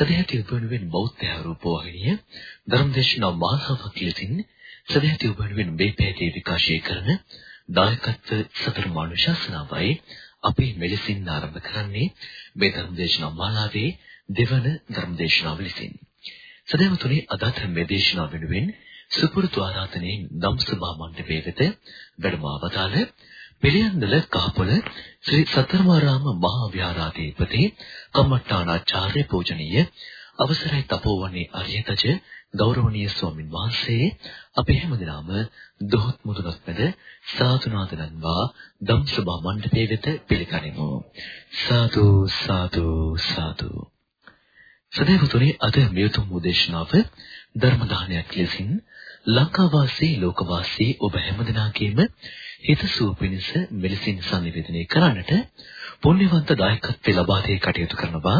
සදැහැති ඔබ වෙනුවෙන් බෞද්ධ රූපවාහිනිය ධර්මදේශනා මාසාවක් ලෙසින් සදැහැති ඔබ වෙනුවෙන් මේ පැයදී විකාශය කරන දායකත්ව සතර මානුෂාසනාවයි අපි මෙලෙසින් ආරම්භ කරන්නේ මේ ධර්මදේශනා මාලාවේ දෙවන ධර්මදේශනාව ලෙසින්. සදහවතුනි අදත් මේ දේශනාව වෙනුවෙන් සුපුරුදු ආරාධනෙන් ධම්සභා මණ්ඩපයේ වෙත වැඩම අවතාල පිළියන්දල කහපොළ ශ්‍රී සතරමාරාම මහා විහාරාධිපති කම්මට්ටානාචාර්ය පූජනීය අවසරයි තපෝවන්නේ අරියතජ ගෞරවනීය ස්වාමින් වහන්සේ. අපි හැමදෙනාම දොහොත් මුදුනක් මැද සාතුනාදනන්වා ධම්සභා මණ්ඩපයේ වෙත පිළිගනිමු. සාදු සාදු සාදු. සදේවතුනි අද මෙතුම් උදේශනාව ධර්ම දානයක් ලෙසින් ලංකාවාසී ලෝකවාසී ඔබ හැමදෙනාගේම හිතසුව පිණිස මෙලෙසින් සංනිවේදනය කරන්නට පුණ්‍යවන්ත දායකත්වයේ ලබා දී කටයුතු කරනවා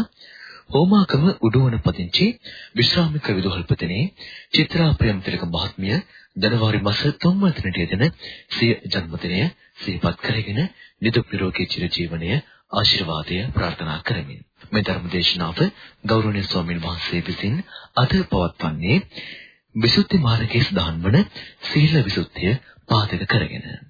හෝමාකම උඩුවන පදිංචි විශ්‍රාමික විදුහල්පතිනේ චිත්‍රා ප්‍රේමතිලක මහත්මිය ජනවාරි මාස 3 වෙනිදාට යෙදෙන සිය ජන්මදිනය සිහිපත් කරගෙන නිදුක් නිරෝගී චිරජීවනය ආශිර්වාදය ප්‍රාර්ථනා කරමින් මේ ධර්ම දේශනාව ගෞරවනීය ස්වාමීන් වහන්සේ විසින් අද පවත්වන්නේ විසුද්ධි මාර්ගයේ සදාන් වන සීල විසුද්ධිය පාදක කරගෙන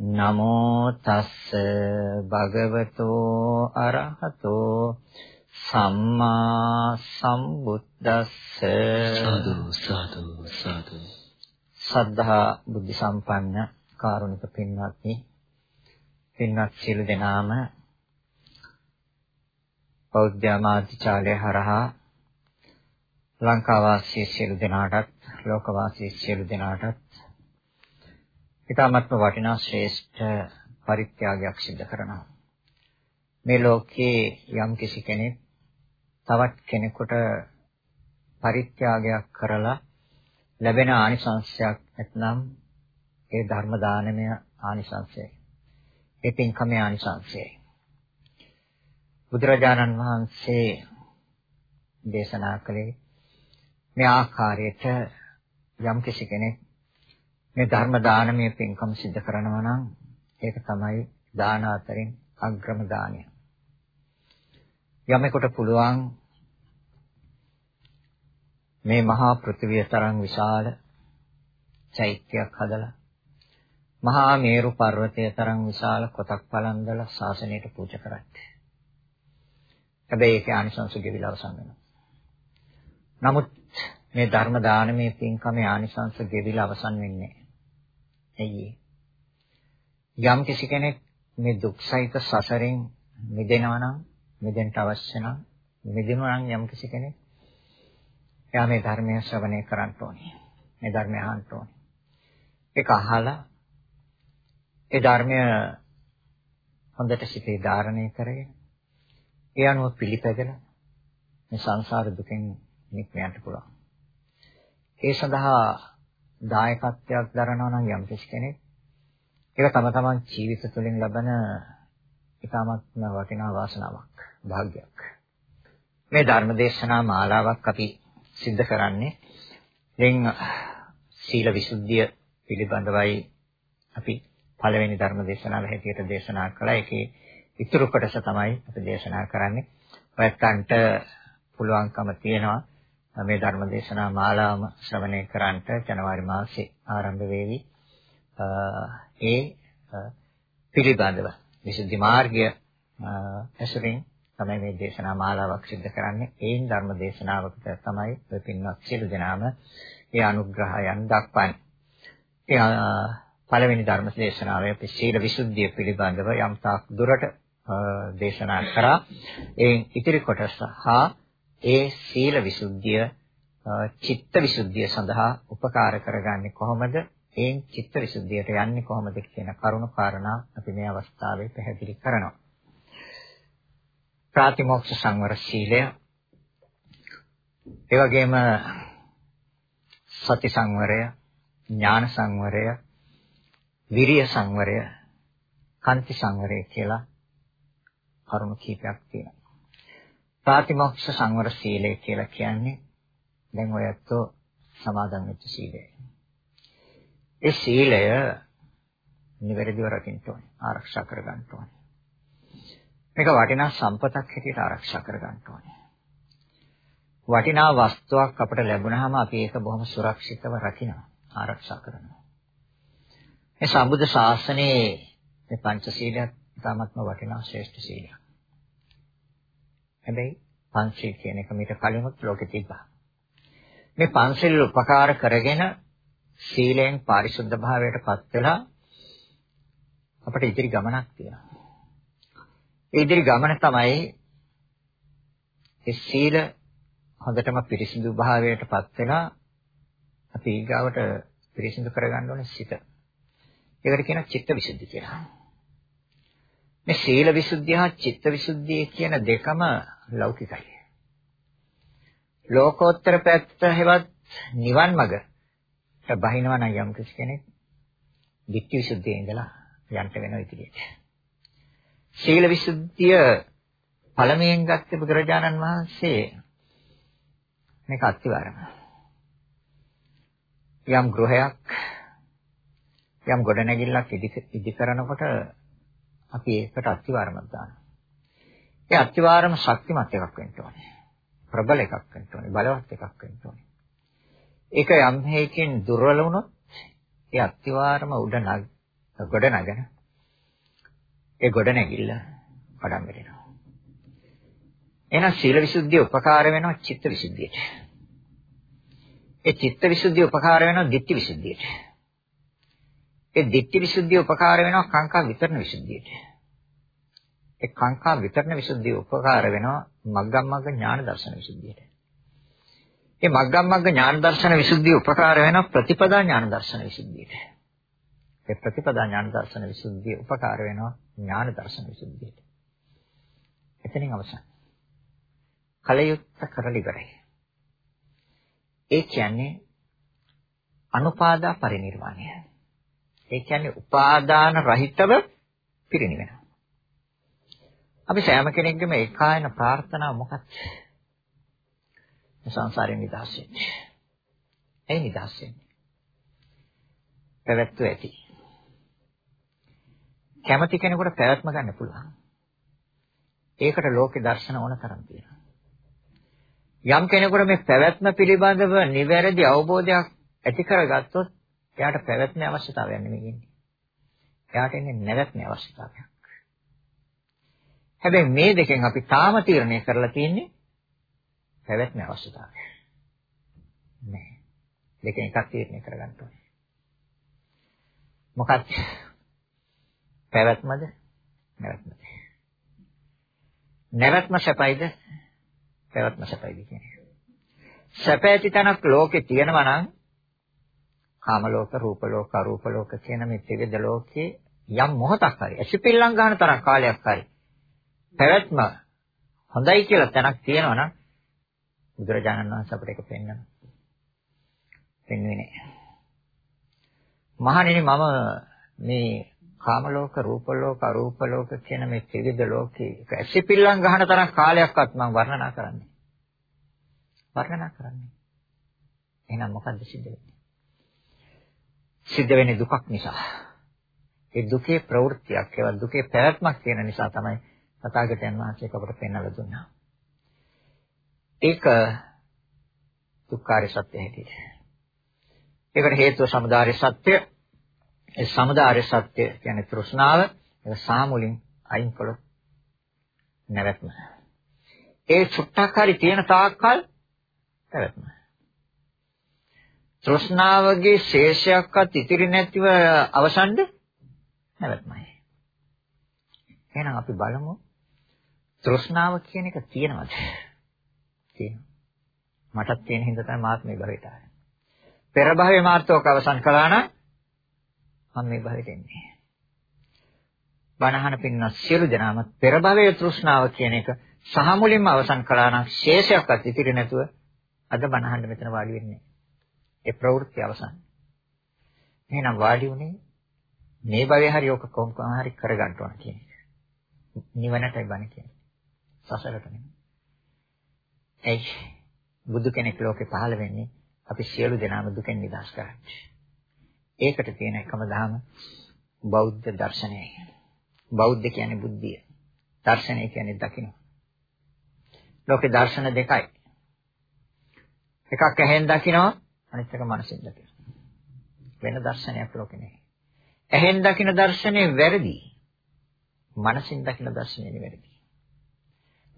නමෝ තස්ස භගවතෝ අරහතෝ සම්මා සම්බුද්දස්ස. සාදු සාදු සාදු. සද්ධා බුද්ධ සම්පන්න කාරුණික පින්වත්නි පින්වත් සියලු දෙනාම බෞද්ධ ආමාත්‍යාලය හරහා ලංකා වාසී සියලු දෙනාටත් ලෝක වාසී සියලු දෙනාටත් ඊටමත්ම වටිනා ශ්‍රේෂ්ඨ පරිත්‍යාගයක් සිදු කරනවා. මේ ලෝකේ යම් කිසි කෙනෙක් තවත් කෙනෙකුට පරිත්‍යාගයක් කරලා ලැබෙන ආනිසංශයක් නැත්නම් ඒ ධර්ම දානමය ආනිසංශයයි. ඒ පින්කමේ ආනිසංශයයි. බුදුරජාණන් වහන්සේ දේශනා කළේ මේ ආකාරයට යම් කිසි කෙනෙක් මේ ධර්ම දානමය පින්කම් සිදු කරනවා නම් ඒක තමයි දාන අතරින් අග්‍රම දානය. යමෙකුට පුළුවන් මේ මහා පෘථිවිය තරම් විශාල චෛත්‍යයක් හදලා මහා මේරු පර්වතය තරම් විශාල කොටක් පලන්දලා ශාසනයට පූජා කරන්නේ. හැබැයි ඒකේ ආනිසංස ගෙවිලා අවසන් වෙනවා. නමුත් මේ ධර්ම දානමේ පින්කමේ ආනිසංස ගෙවිලා අවසන් වෙන්නේ නැහැ. යම් කිසි කෙනෙක් මේ දුක්සහිත සසරෙන් මිදෙනවා නම් මිදෙන්න අවශ්‍ය නම් මිදෙනවා නම් යම් කිසි කෙනෙක් එයා මේ ධර්මය ශ්‍රවණය කරන්න ඕනේ. මේ ධර්මය අහන්න ඕනේ. ඒක අහලා ඒ ධර්මය හොඳට සිතේ ධාරණය කරගෙන ඒ අනුව පිළිපැදලා මේ සංසාර දුකෙන් නික්ම යන්න පුළුවන්. ඒ සඳහා දායකත්වයක් දරනවා නම් යම් කෙනෙක් ඒක තම තමන් ජීවිත තුළින් ලබන ඉතාමත්ම වටිනා වාසනාවක්, භාග්යක්. මේ ධර්මදේශනා මාලාවක් අපි සිද්ධ කරන්නේ දැන් සීල විසුද්ධිය පිළිබඳවයි අපි පළවෙනි ධර්ම දේශනාව හැටියට දේශනා කළා. ඒකේ ඉතුරු කොටස තමයි අපි දේශනා කරන්නේ. ඔයත්න්ට පුළුවන්කම තියෙනවා මේ ධර්ම දේශනා මාලාවම ශ්‍රවණය කරන්නට ජනවාරි මාසේ ආරම්භ වෙවි. ඒ පිළිබඳව විසුද්ධි මාර්ගය ඇසුරින් තමයි මේ දේශනා මාලාවක් සිදු කරන්නේ. ඒන් ධර්ම දේශනාවකට තමයි ඔය පින්වත් සියලු දෙනාම ඒ අනුග්‍රහයන් දක්වන්නේ. ඒ පළවෙනි ධර්ම දේශනාවේ අපි සීල විසුද්ධිය පිළිබඳව යම් තාක් දුරට දේශනා කරා. ඒ ඉතිරි කොටස හා ඒ සීල විසුද්ධිය චිත්ත විසුද්ධිය සඳහා උපකාර කරගන්නේ කොහොමද? ඒ චිත්ත විසුද්ධියට යන්නේ කොහොමද කියන කරුණු කාරණා අපි මේ අවස්ථාවේ පැහැදිලි කරනවා. ප්‍රාතිමෝක්ෂ සංවර සීලය ඒ වගේම සති සංවරය ඥාන සංවරය විරිය සංවරය කාන්ති සංවරය කියලා කරුණු කීපයක් තියෙනවා. ප්‍රාතිමෝක්ෂ සංවර සීලය කියලා කියන්නේ දැන් ඔයත් සමාදන් වෙච්ච සීලය. ඒ සීලය නිවැරදිව රකින්න ඕනේ ආරක්ෂා කර ගන්න ඕනේ. මේක වටිනා සම්පතක් හැටියට ආරක්ෂා කර ගන්න ඕනේ. වටිනා වස්තුවක් අපට ලැබුණාම අපි ඒක බොහොම සුරක්ෂිතව රකිනවා ආරක්ෂා කරනවා. මේ සම්බුද්ධ ශාසනයේ මේ පංචශීලයක් ඉතාමත්ම වටිනා ශ්‍රේෂ්ඨ සීලයක්. හැබැයි පංචශීල කියන එක මීට කලිනුත් ලෝකෙ තිබ්බා. මේ පංචශීල උපකාර කරගෙන සීලෙන් පාරිශුද්ධ භාවයට පත් වෙලා අපිට ඉදිරි ගමනක් තියෙනවා. ඒ ඉදිරි ගමන තමයි ඒ සීල හොඳටම පිරිසිදු භාවයට පත් වෙලා අපි ඊගාවට පිරිසිදු කරගන්න ඕනේ සිත. ඒකට කියනවා චිත්ත විසුද්ධි කියලා. මේ සීල විසුද්ධිය හා චිත්ත විසුද්ධිය කියන දෙකම ලෞකිකයි. ලෝකෝත්තර පැත්ත හැවත් නිවන් මඟ බහිනවා නම් යම් කෙනෙක් ධිට්ඨි විසුද්ධියේ ඉඳලා යන්න වෙනවා ඉදිරියට. සීල විසුද්ධිය පළමුවෙන් ගත්තේ බුදුරජාණන් වහන්සේ මේක අත්විවරම. යම් ගෘහයක් යම් ගොඩනැගිල්ලක් ඉදි කරනකොට අපි ඒකට අත්විවරමක් දානවා. ඒ අත්විවරම ශක්තිමත් එකක් වෙන්න ඕනේ. ප්‍රබල එකක් වෙන්න ඕනේ. බලවත් එකක් වෙන්න ඕනේ. ඒක යම් හේකින් දුර්වල වුණොත් ඒ අත්විවරම උඩ නග ගොඩ නගන ඒ ගොඩ නැගිල්ල පඩම් වෙනවා. එහෙනම් සීල විසුද්ධිය උපකාර වෙනවා චිත්ත විසුද්ධියට. ඒ චිත්ත විසුද්ධිය උපකාර වෙනවා ditthi විසුද්ධියට. ඒ ditthi විසුද්ධිය උපකාර වෙනවා කාංකා විතරණ විසුද්ධියට. ඒ කාංකා විතරණ විසුද්ධිය උපකාර වෙනවා මග්ගමග්ග ඥාන දර්ශන විසුද්ධියට. ඒ මග්ගමග්ග ඥාන දර්ශන විසුද්ධිය උපකාර වෙනවා ප්‍රතිපදා ඥාන දර්ශන විසුද්ධියට. ඒ ප්‍රතිපදා ඥාන දර්ශන විසුද්ධිය උපකාර වෙනවා ඥාන දර්ශන විසුද්ධියට. එතනින් අවසන්. කලයුත්ත කරලා ඉවරයි. ඒ කියන්නේ අනුපාදා පරිණිරවාණය. ඒ කියන්නේ උපාදාන රහිතව පිරිනිවෙනවා. අපි සෑම කෙනෙක්ගේම ඒකායන ප්‍රාර්ථනාව මොකක්ද? සංසාරයෙන් නිදහස් වෙන්න. ඒ නිදහස් වෙන්න. පැවැත්ව ඇති. කැමති කෙනෙකුට පැවැත්ම ගන්න පුළුවන්. ඒකට ලෝකේ දර්ශන ඕන තරම් තියෙනවා. යම් කෙනෙකුට මේ පැවැත්ම පිළිබඳව නිවැරදි අවබෝධයක් ඇති කරගත්තොත් එයාට පැවැත්මේ අවශ්‍යතාවයක් නෙමෙයි ඉන්නේ. එයාට ඉන්නේ නැවැත්මේ අවශ්‍යතාවයක්. හැබැයි මේ දෙකෙන් අපි තාම තීරණය කරලා තියෙන්නේ පැවැත්මේ අවශ්‍යතාවය. නෑ. දෙකෙන් එකක් තීරණය කරගන්න ඕනේ. මොකක්ද? පැවැත්මද? නැවැත්මද? නැවැත්ම සැපයිද? පැවැත්ම සැපයිද කියන්නේ. සැප ඇති තැනක් ලෝකේ තියෙනවා නම් කාම ලෝක, රූප ලෝක, අරූප ලෝක කියන මේ ත්‍රිවිධ ලෝකේ යම් මොහොතක් හරි ඇසිපිල්ලම් ගන්න තරම් කාලයක් හරි පැවැත්ම හොඳයි කියලා තැනක් තියෙනවා නම් බුදුරජාණන් වහන්සේ අපිට ඒක පෙන්වනවා. පෙන්වෙන්නේ නැහැ. මහණෙනි මම මේ කාම ලෝක, රූප ලෝක, අරූප ලෝක කියන මේ ත්‍රිවිධ ලෝකේ එක ඇසිපිල්ලම් ගන්න තරම් කාලයක්වත් මම වර්ණනා කරන්නේ. වර්ණනා කරන්නේ. එහෙනම් මොකද්ද සිද්ධ වෙන්නේ? සිද්ධ වෙන්නේ දුකක් නිසා. ඒ දුකේ ප්‍රවෘත්තියක්, ඒවා දුකේ පැවැත්මක් තියෙන නිසා තමයි තථාගතයන් වහන්සේ අපට පෙන්වලා දුන්නා. ඒක දුක්ඛාර සත්‍ය හැටියට. ඒකට හේතුව සමුදාය සත්‍ය. ඒ සමුදාය සත්‍ය කියන්නේ තෘෂ්ණාව. ඒක සාමුලින් අයින් කළොත් නැවැත්ම. ඒ සුට්ටක් හරි තියෙන තාක්කල් පැවැත්ම. තෘෂ්ණාවගේ ශේෂයක්වත් ඉතිරි නැතිව අවසන්ද නැවැත්මයි. එහෙනම් අපි බලමු තෘෂ්ණාව කියන එක තියෙනවද? තියෙනවා. මටත් තියෙන හින්දා තමයි මාත් මේ භවයට ආවේ. පෙර භවයේ මාර්ථෝක අවසන් කළා නම් මම මේ භවයට එන්නේ. බණහන පින්න සියලු දෙනාම පෙර භවයේ තෘෂ්ණාව කියන එක සහ මුලින්ම අවසන් කළා නම් ශේෂයක්වත් ඉතිරි නැතුව අද බණහන්න මෙතන වාඩි වෙන්නේ. ඒ ප්‍රවෘත්ති අවසන්. එහෙනම් වාඩි උනේ මේ භවයේ හරි ඔක කොහොම හරි කරගන්න ඕන කියන එක. නිවනටයි බණ කියන්නේ. සසරට නෙමෙයි. එයි බුදු කෙනෙක් ලෝකේ පහළ වෙන්නේ අපි සියලු දෙනාම දුකෙන් නිදහස් කරන්න. ඒකට තියෙන එකම දහම බෞද්ධ දර්ශනයයි. බෞද්ධ කියන්නේ බුද්ධිය. දර්ශනය කියන්නේ දකින්න. ලෝකේ දර්ශන දෙකයි. එකක් ඇහෙන් දකිනවා අනිත් එක මනසෙන් දකිනවා. වෙන දර්ශනයක් ලෝකේ නැහැ. ඇහෙන් දකින දර්ශනේ වැරදි. මනසින් දකින දර්ශනේ නිවැරදි.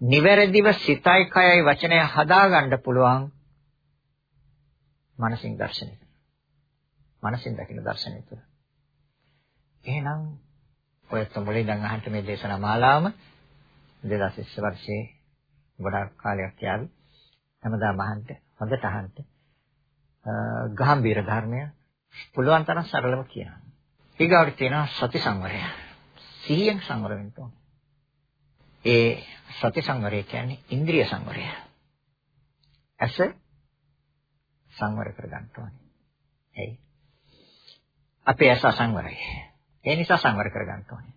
නිවැරදිව සිතයි කයයි වචනය හදාගන්න පුළුවන් මනසින් දර්ශනය. මනසින් දකින දර්ශනය තුළ. එහෙනම් ඔය තමයි දැන් අහන්න මේ දේශනා මාලාවම 2020 වර්ෂයේ ගොඩාක් කාලයක් යාවි. හැමදාම අහන්න හොඳට අහන්න. ගාම්භීර ධර්මය පුළුවන් තරම් සරලව කියනවා. ඊගාවට තියෙනවා සති සංවරය. සිහියෙන් සංවර වෙන්න ඕනේ. ඒ සති සංවරය කියන්නේ ඉන්ද්‍රිය සංවරය. ඇස සංවර කර ගන්න ඕනේ. එයි. අපේ ඇස අසංවරයි. ඒ නිසා සංවර කර ගන්න ඕනේ.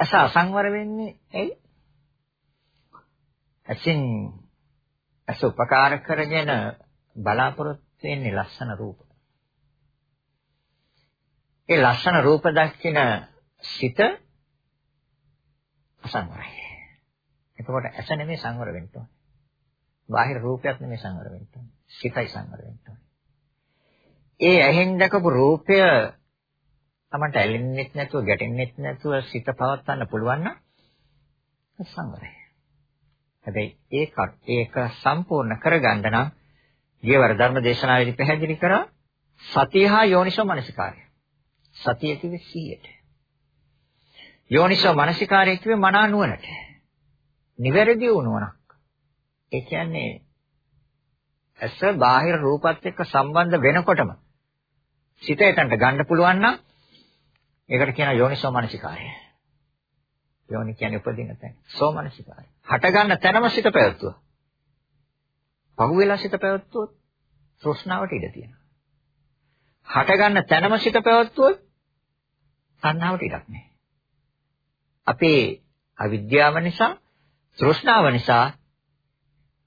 ඇස අසංවර වෙන්නේ ඇයි? ඇසින් ඇස උපකාර කරගෙන බලාපොරොත්තු වෙන්නේ ලස්සන රූප. ඒ ලස්සන රූප දක්ින සිත අසංවරයි. එතකොට ඇස නෙමෙයි සංවර වෙන්න ඕනේ. බාහිර රූපයක් නෙමෙයි සංවර වෙන්න ඕනේ. සිතයි සංවර වෙන්න ඕනේ. ඒ ඇහෙන් දැකපු රූපය තමන්ට ඇලෙන්නෙත් නැතුව ගැටෙන්නෙත් නැතුව සිත පවත්වන්න පුළුවන් නම් සංවරයි. හැබැයි ඒක ඒක සම්පූර්ණ කරගන්න නම් ගියවර ධර්ම දේශනාවේදී පැහැදිලි කරා සතිය හා යෝනිසෝ මනසිකාරය. සතිය කිව්වේ 100ට. යෝනිසෝ මනසිකාරය කිව්වේ මනා නුවණට. නිවැරදි නුවණක්. ඒ කියන්නේ ඇස බාහිර රූපات එක්ක සම්බන්ධ වෙනකොටම සිත එතනට ගන්න පුළුවන් නම් ඒකට කියනවා යෝනිසෝ මනසිකාරය. යෝනි කියන්නේ උපදින තැන. සෝමනසිකාරය. හට ගන්න තැනම සිත පැවැත්තුවා. පහුවෙලා සිත පැවැත්වුවොත් තෘෂ්ණාවට ඉඩ තියෙනවා. හට ගන්න තැනම සිත පැවැත්වුවොත් තණ්හාවට ඉඩක් නැහැ. අපේ අවිද්‍යාව නිසා තෘෂ්ණාව නිසා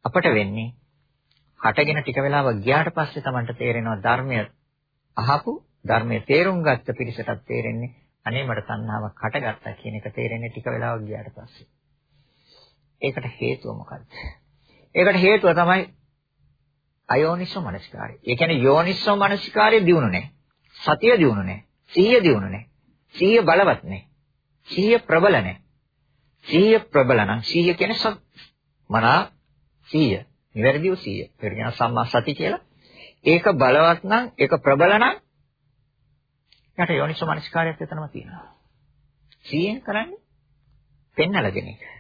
අපට වෙන්නේ හටගෙන ටික වෙලාවක් ගියාට පස්සේ Tamanට තේරෙනවා ධර්මය අහපු ධර්මයේ තේරුම් ගත්ත පිරිසටත් තේරෙන්නේ අනේ මට තණ්හාවක් හටගත්තා කියන එක තේරෙන්නේ ටික වෙලාවක් ගියාට පස්සේ. ඒකට හේතුව මොකද්ද? ඒකට හේතුව තමයි අයෝනිසෝ මනසිකාරය. ඒ කියන්නේ යෝනිසෝ මනසිකාරය දියුණු නැහැ. සතිය දියුණු නැහැ. සිහිය දියුණු නැහැ. සිහිය බලවත් නැහැ. සිහිය ප්‍රබල නැහැ. සිහිය ප්‍රබල නම් සිහිය කියන්නේ මනා සිහිය. නිවැරදිව සිහිය. ඒ කියන සම්මා සති කියලා. ඒක බලවත් නම් ඒක ප්‍රබල නම් යට යෝනිසෝ මනසිකාරයක් එතනම තියෙනවා. සිහියෙන් කරන්නේ පෙන්නලා දෙන එක.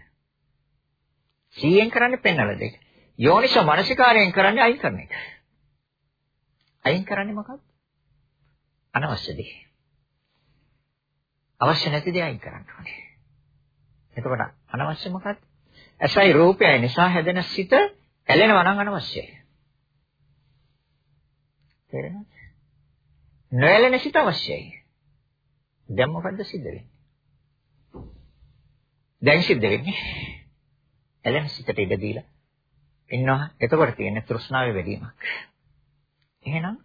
සිහියෙන් කරන්නේ පෙන්නලා දෙක. යෝනිසෝ මනසිකාරයෙන් කරන්නේ අයින් කරන එක. අයින් කරන්නේ මොකක්ද? අනවශ්‍ය දේ. අවශ්‍ය නැති දේ අයින් කරන්න ඕනේ. එතකොට අනවශ්‍ය මොකක්ද? ඇසයි රූපයයි නිසා හැදෙන සිත ඇලෙනවා නම් අනවශ්‍යයි. තේරෙනවද? නොඇලෙන සිත අවශ්‍යයි. දැන් මොකද්ද සිද්ධ වෙන්නේ? දැන් සිද්ධ වෙන්නේ ඇලෙන සිතට ඉඩ දීලා ඉන්නවා. එතකොට තියෙන්නේ තෘෂ්ණාවේ වැඩිවීමක්. එහෙනම්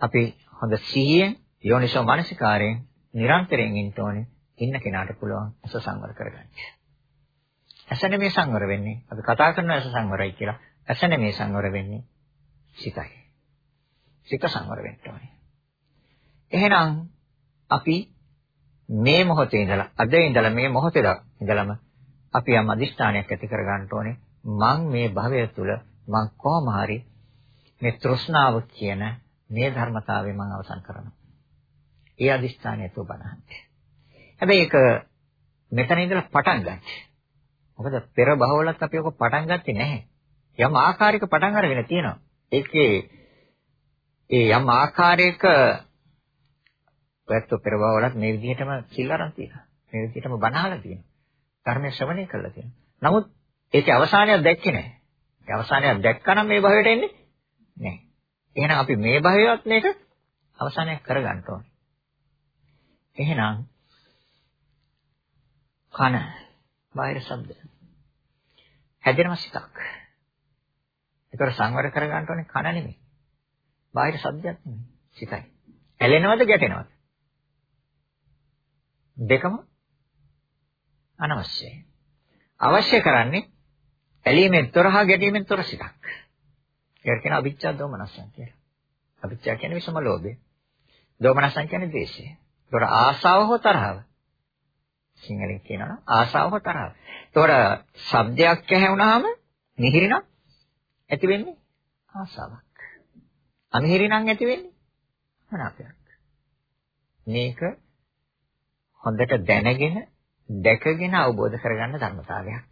අපි හොඳ සිහියෙන් යෝනිසෝ මානසිකාරයෙන් නිරන්තරයෙන් ඉන්න ඕනේ. ඉන්න කෙනාට පුළුවන් අස සංවර කරගන්න. ඇසනේ මේ සංවර වෙන්නේ. අපි කතා කරන ඇස සංවරයි කියලා. ඇසනේ මේ සංවර වෙන්නේ සිතයි. සිත සංවර වෙන්න ඕනේ. එහෙනම් අපි මේ මොහොතේ ඉඳලා අද ඉඳලා මේ මොහොතේ ඉඳලම අපි යම් අදිෂ්ඨානයක් ඇති කර ගන්න ඕනේ. මං මේ භවය තුල මං කොහොම හරි මේ තෘෂ්ණාව කියන මේ ධර්මතාවය මං අවසන් කරනවා. ඒ අදිෂ්ඨානය තුබ බලන්නේ. හැබැයි ඒක මෙතන ඉඳලා පටන් ගන්න. මොකද පෙර භවවලත් අපි ඔක පටන් ගත්තේ නැහැ. යම් ආකාරයක පටන් අරගෙන තියෙනවා. ඒකේ ඒ යම් ආකාරයක ඔයත් පෙර භවවලත් මේ විදිහටම සිල් අරන් තියෙනවා. මේ විදිහටම බණහලා තියෙනවා. ධර්මයේ ශ්‍රවණය කළා තියෙනවා. නමුත් ඒකේ අවසානයක් දැක්කේ නැහැ. ඒ අවසානයක් දැක්කනම් මේ භවයට එන්නේ නැහැ. එහෙනම් අපි මේ භවයවත් මේක අවසානයක් කරගන්න ඕනේ. එහෙනම් කන බාහිර ශබ්ද හැදෙනම සිතක්. ඒතර සංවර කරගන්න ඕනේ කන නෙමෙයි. බාහිර ශබ්දයක් නෙමෙයි. සිතයි. ඇලෙනවද ගැටෙනවද? දෙකම අනවශ්‍යයි. අවශ්‍ය කරන්නේ ඇලීමෙන් තොර හා ගැටීමෙන් තොර සිතක්. ඒකට කියන අවිච්ඡා දෝමනසං කියලා. අවිච්ඡා කියන්නේ විසම ලෝභය. දෝමනසං කියන්නේ ද්වේෂය. ඒතොර ආසාව හෝ තරහව. සිංහලෙන් කියනවා නම් ආසාව හෝ තරහව. ඒතොර ශබ්දයක් ඇහුණාම මිහිරිනම් ඇති වෙන්නේ ආසාවක්. අමිහිරිනම් ඇති වෙන්නේ මනාපයක්. මේක හොඳට දැනගෙන දැකගෙන අවබෝධ කරගන්න ධර්මතාවයක්.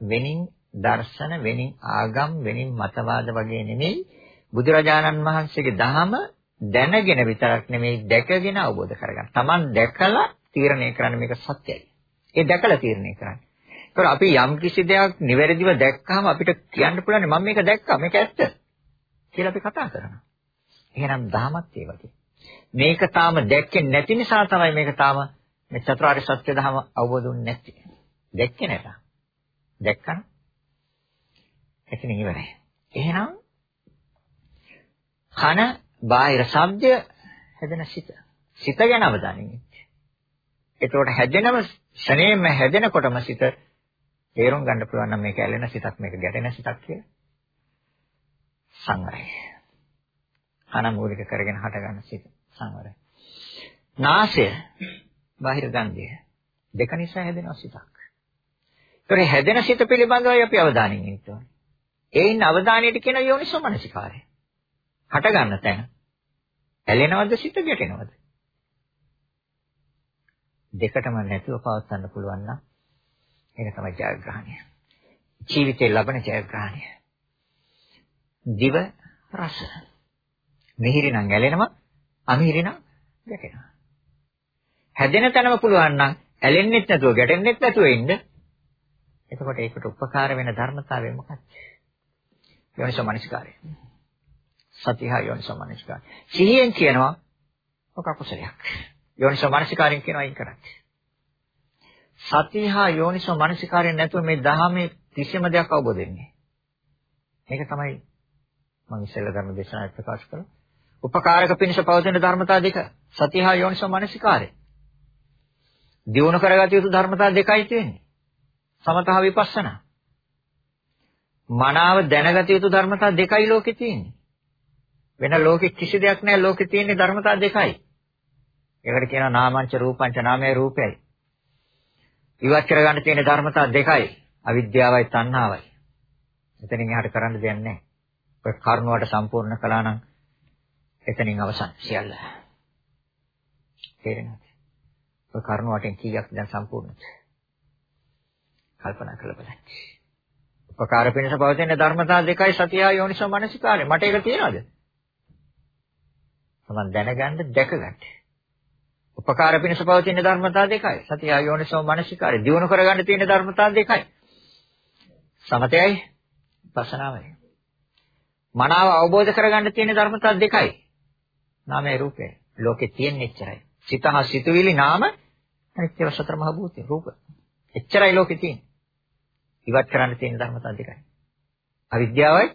වෙනින් දර්ශන වෙනින් ආගම් වෙනින් මතවාද වගේ නෙමෙයි බුදුරජාණන් වහන්සේගේ දහම දැනගෙන විතරක් නෙමෙයි දැකගෙන අවබෝධ කරගන්න. Taman දැකලා තීරණය කරන්න මේක සත්‍යයි. ඒ දැකලා තීරණය කරන්න. ඒතකොට අපි යම් කිසි දෙයක් නිවැරදිව දැක්කහම අපිට කියන්න පුළුවන් මම මේක දැක්කා මේක ඇත්ත කියලා අපි කතා කරනවා. එහෙනම් දහමත් ඒ වගේ. මේක තාම දැක්කේ නැති නිසා තමයි මේක තාම මේ චතුරාර්ය සත්‍ය ධම අවබෝධ වෙන්නේ නැති. දැක්කේ නැතා. දැක්කම එතන ඉවරයි. එහෙනම් කන බාහිර ශබ්දය හැදෙන සිත. සිත ගැන අවධානය යොමු. එතකොට හැදෙනම ශනේම හැදෙනකොටම සිත තේරුම් ගන්න පුළුවන් නම් මේක ඇලෙන සිතක් මේක ගැටෙන සිතක් කියලා. සංවරය. කන මූලික කරගෙන හට ගන්න සිත සංවරය. නාසය බාහිර ගන්ධය දෙක නිසා හැදෙන සිතක්. ඒතර හැදෙන සිත පිළිබඳවයි අපි අවධානය යොමු කරන්නේ. ඒයින් අවධානයට කියන යෝනිසෝ මනසිකාරය. හට ගන්න තැන. ඇලෙනවද සිත ගැටෙනවද? දෙකටම නැතුව පවත්වන්න පුළුවන් නම් ඒක තමයි ජයග්‍රහණය. ජීවිතේ ලබන ජයග්‍රහණය. දිව රස. මිහිරි නම් ඇලෙනවා, අමිහිරි නම් ගැටෙනවා. හැදෙන තැනම පුළුවන් නම් ඇලෙන්නෙත් නැතුව ගැටෙන්නෙත් නැතුව ඉන්න. එතකොට ඒකට උපකාර වෙන ධර්මතාවය මොකක්ද? යෝනිසෝ මනසිකාරය. සතිහා යෝනිසෝ මනසිකාරය. සිහියෙන් කියනවා ඔක අකුසලයක්. යෝනිසෝ මනසිකාරයෙන් කියනවා අයින් කරන්න. සතිහා යෝනිසෝ මනසිකාරයෙන් නැතුව මේ දහමේ කිසිම දෙයක් අවබෝධ වෙන්නේ. මේක තමයි මම ඉස්සෙල්ලා ධර්ම දේශනාවේ ප්‍රකාශ කළා. උපකාරක පිණිස පවතින ධර්මතා දෙක. සතිහා යෝනිසෝ මනසිකාරය. දියුණු කරගත යුතු ධර්මතා දෙකයි තියෙන්නේ. සමතහ විපස්සනා. මනාව දැනගත යුතු ධර්මතා දෙකයි ලෝකේ තියෙන්නේ. වෙන ලෝකෙ කිසි දෙයක් නැහැ ලෝකේ තියෙන්නේ ධර්මතා දෙකයි. ඒකට කියනවා නාමංච රූපංච නාමයේ රූපයයි. ඉවත් කරගන්න තියෙන ධර්මතා දෙකයි. අවිද්‍යාවයි තණ්හාවයි. එතනින් එහාට කරන්න දෙයක් නැහැ. ඔය කර්ණුවට සම්පූර්ණ කළා නම් එතනින් අවසන් සියල්ල. තේරෙනවද? ඔය කර්ණුවටෙන් කීයක් දැන් සම්පූර්ණද? කල්පනා කරලා බලන්න. උපකාර පිණිස පවතින ධර්මතා දෙකයි සතිය යෝනිසෝ මනසිකාරය. මට ඒක තියනවද? තමන් දැනගන්න දැකගන්න. උපකාර පිණිස පවතින ධර්මතා දෙකයි. සතිය යෝනිසෝ මනසිකාරය. දිනු කරගන්න තියෙන ධර්මතා දෙකයි. සමතයයි පසනාවයි. මනාව අවබෝධ කරගන්න තියෙන ධර්මතා දෙකයි. නාමයේ රූපේ. ලෝකේ තියෙන එච්චරයි. සිත හා සිතුවිලි නාම අනිත්‍ය සතර මහ භූතය රූප. එච්චරයි ලෝකේ තියෙන්නේ. ඉවත් කරන්න තියෙන ධර්මතා දෙකයි. අවිද්‍යාවයි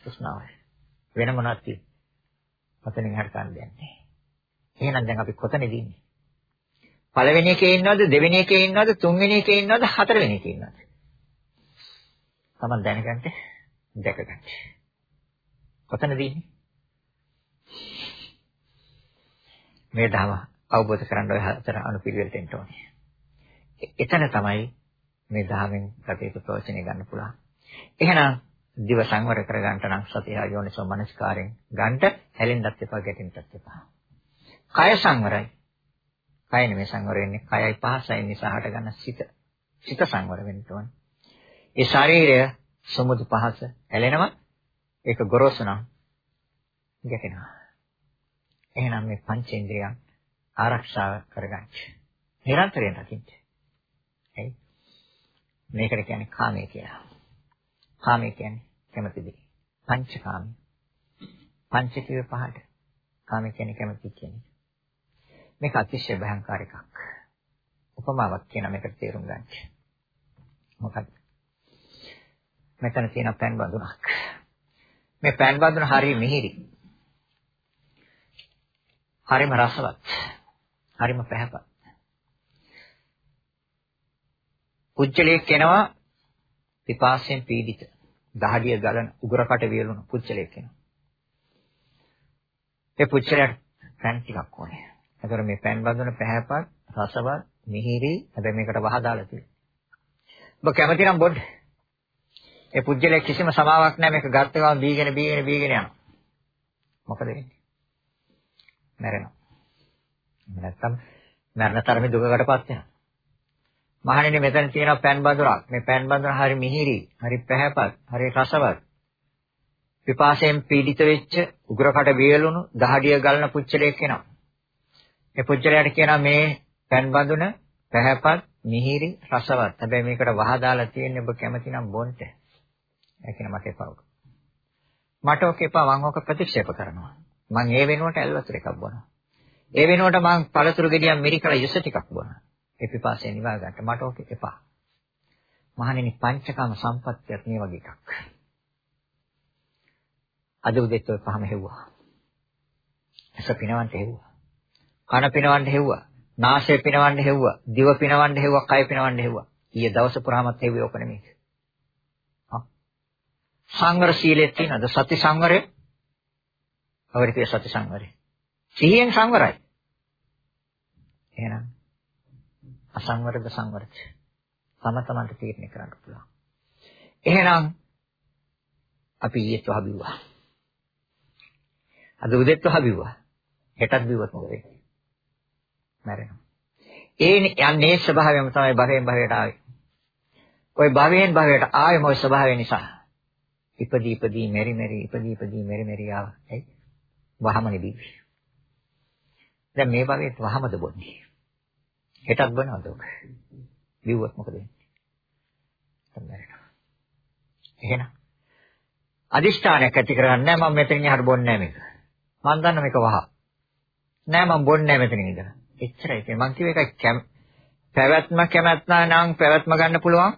තෘෂ්ණාවයි. වෙන මොනවද තියෙන්නේ? මතනින් හරියට ගන්න දෙයක් නැහැ. එහෙනම් දැන් අපි කොතනද ඉන්නේ? පළවෙනි එකේ ඉන්නවද දෙවෙනි එකේ ඉන්නවද තුන්වෙනි එකේ ඉන්නවද හතරවෙනි එකේ ඉන්නවද? තමන් දැනගන්න දැකගන්න. කොතනද ඉන්නේ? මේ ධම අවබෝධ කරගන්න ඔය හතර අනුපිළිවෙලට එන්න ඕනේ. එතන තමයි මේ ධාමෙන් කටයුතු ප්‍රවචනය ගන්න පුළුවන්. එහෙනම් දිව සංවර කරගන්න නම් සතිය යෝනිසෝ මනස්කාරයෙන් ගන්නට හැලෙන්නත් එපා ගැටෙන්නත් එපා. කය සංවරයි. කය නෙමෙයි සංවර වෙන්නේ. කයයි පහසයි නිසා හටගන්න සිත. සිත සංවර වෙන්න ඕන. ඒ ශරීරය සමුදු පහස ඇලෙනවා. ඒක ගොරෝසු නම් ගැටෙනවා. එහෙනම් මේ පංචේන්ද්‍රයන් ආරක්ෂා කරගන්න. නිරන්තරයෙන් රකින්න. හරි. මේකට කියන්නේ කාමය කියලා. කාමය කියන්නේ කැමති දේ. පංචකාමී. පංච කිව්ව පහට. කාමය කියන්නේ කැමති කියන්නේ. මේක අතිශය භයංකාර එකක්. උපමාවක් කියන මේකට තේරුම් ගන්න. මොකක්ද? මෙතන තියෙන පෑන් බඳුනක්. මේ පෑන් බඳුන හරිය මිහිරි. හරිම රසවත්. හරිම පැහැපත්. පුච්චලයක් කෙනවා පිපාසයෙන් පීඩිත. දහඩිය ගලන උගරකට වියලුණු පුච්චලයක් කෙනවා. ඒ පුච්චලයට පෑන් ටිකක් ඕනේ. ඒතර මේ පෑන් බඳුන පැහැපත්, රසවත්, මිහිරි. හැබැයි මේකට වහ දාලා තියෙනවා. ඔබ කැමති නම් බොන්න. ඒ පුජ්‍යලේ කිසිම සමාවක් නැහැ මේක ගත්ත ගමන් බීගෙන බීගෙන බීගෙන යනවා. මොකද වෙන්නේ? මැරෙනවා. නැත්තම් මරණ තරමේ දුකකටපත් වෙනවා. මහණෙනි මෙතන තියෙන පෑන් බඳුරක්. මේ පෑන් බඳුර හරි මිහිරි, හරි පැහැපත්, හරි රසවත්. පිපාසයෙන් පීඩිත වෙච්ච උග්‍රකට වේලුණු දහඩිය ගලන පුච්චලයක් වෙනවා. ඒ පුච්චලයට කියනවා මේ පෑන් බඳුන පැහැපත්, මිහිරි, රසවත්. හැබැයි මේකට වහ දාලා තියෙන්නේ ඔබ කැමති නම් බොන්න. ඒ කියන මට එපා. මට ඔක එපා මම ඔක ප්‍රතික්ෂේප කරනවා. මම ඒ වෙනුවට ඇල් වතුර එකක් බොනවා. ඒ වෙනුවට මම පළතුරු ගෙඩියක් මිරිකලා යුස ටිකක් බොනවා. ඒ පිපාසය නිවා ගන්න. මට ඔක එපා. මහණෙනි පංචකාම සම්පත්තියක් මේ වගේ එකක්. අද උදේත් ඔය පහම හෙව්වා. ඇස පිනවන්න හෙව්වා. කන පිනවන්න හෙව්වා. නාසය පිනවන්න හෙව්වා. දිව පිනවන්න හෙව්වා. කය පිනවන්න හෙව්වා. ඊයේ දවස පුරාමත් හෙව්වේ ඕක නෙමෙයි. සංවර සීලයේ තියෙනද සති සංවරය? අවරිතේ සති සංවරය. සිහියෙන් සංවරයි. එහෙනම් අසංවරද සංවරද? තම තමන්ට තීරණය කරන්න පුළුවන්. එහෙනම් අපි ඊයේත් වහබිව්වා. අද උදේත් වහබිව්වා. හෙටත් බිව්වොත් මොකද වෙන්නේ? මැරෙනවා. ඒ යන්නේ ස්වභාවයම තමයි භවයෙන් භවයට ආවේ. ওই භවයෙන් භවයට ආවේ මොයි ස්වභාවය නිසා. ඉපදී ඉපදී මෙරි මෙරි ඉපදී ඉපදී මෙරි මෙරි ආවා. ඇයි? වහම නෙබි. දැන් මේ භවයේත් වහමද බොන්නේ. හෙටත් බොනවද ඔක? බිව්වොත් මොකද වෙන්නේ? තමයි. එහෙනම් අදිෂ්ඨානයක් ඇති කරගන්න මම මෙතනින් එහාට බොන්නේ නැහැ මේක. මම දන්න මේක වහ. නෑ මම බොන්නේ නැහැ මෙතනින් ඉඳලා. එච්චරයි. මම කිව්ව එක පැවැත්ම කැමැත්තා නම් පැවැත්ම ගන්න පුළුවන්.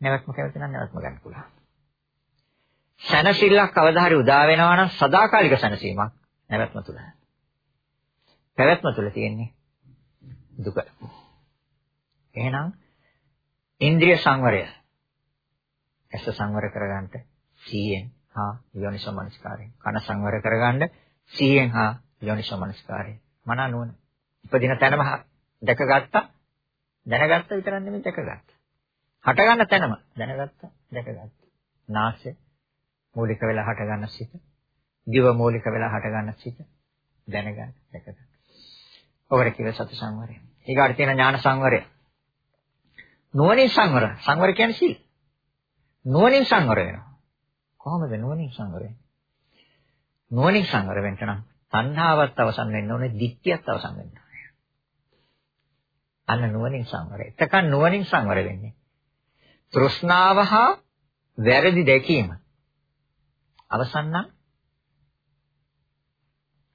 නැවැත්ම කැමති නම් නැවැත්ම ගන්න පුළුවන්. සැනසෙල්ලක් කවදා හරි උදා වෙනවා නම් සදාකාලික සැනසීමක් නැවැත්ම තුල. පැවැත්ම තුල තියෙන්නේ දුක. එහෙනම් ඉන්ද්‍රිය සංවරය. ඇස සංවර කරගන්න සීයෙන් හා යෝනිසෝමනස්කාරයෙන්. කන සංවර කරගන්න සීයෙන් හා යෝනිසෝමනස්කාරයෙන්. මන නුවණ. ඉපදින තැනම දැකගත්තා. දැනගත්ත විතරක් නෙමෙයි දැකගත්තා. හටගන්න තැනම දැනගත්තා, දැකගත්තා. නාසය මූලික වෙලා හටගන්න සිත. දිව මූලික වෙලා හටගන්න සිත. දැනගන්න, දැකගන්න. ඔකට කිව්ව සති සංවරය. ඊගාට තියෙන ඥාන සංවරය. නුවණින් සංවර. සංවර කියන්නේ සීල. නුවණින් සංවර වෙනවා. කොහොමද නුවණින් සංවර වෙන්නේ? නුවණින් සංවර වෙන්න නම් තණ්හාවත් අවසන් වෙන්න ඕනේ, ditthියත් අවසන් වෙන්න ඕනේ. අන්න නුවණින් සංවරය. එතකන් නුවණින් සංවර වෙන්නේ. තෘෂ්ණාව හා වැරදි දැකීම අවසන් නම්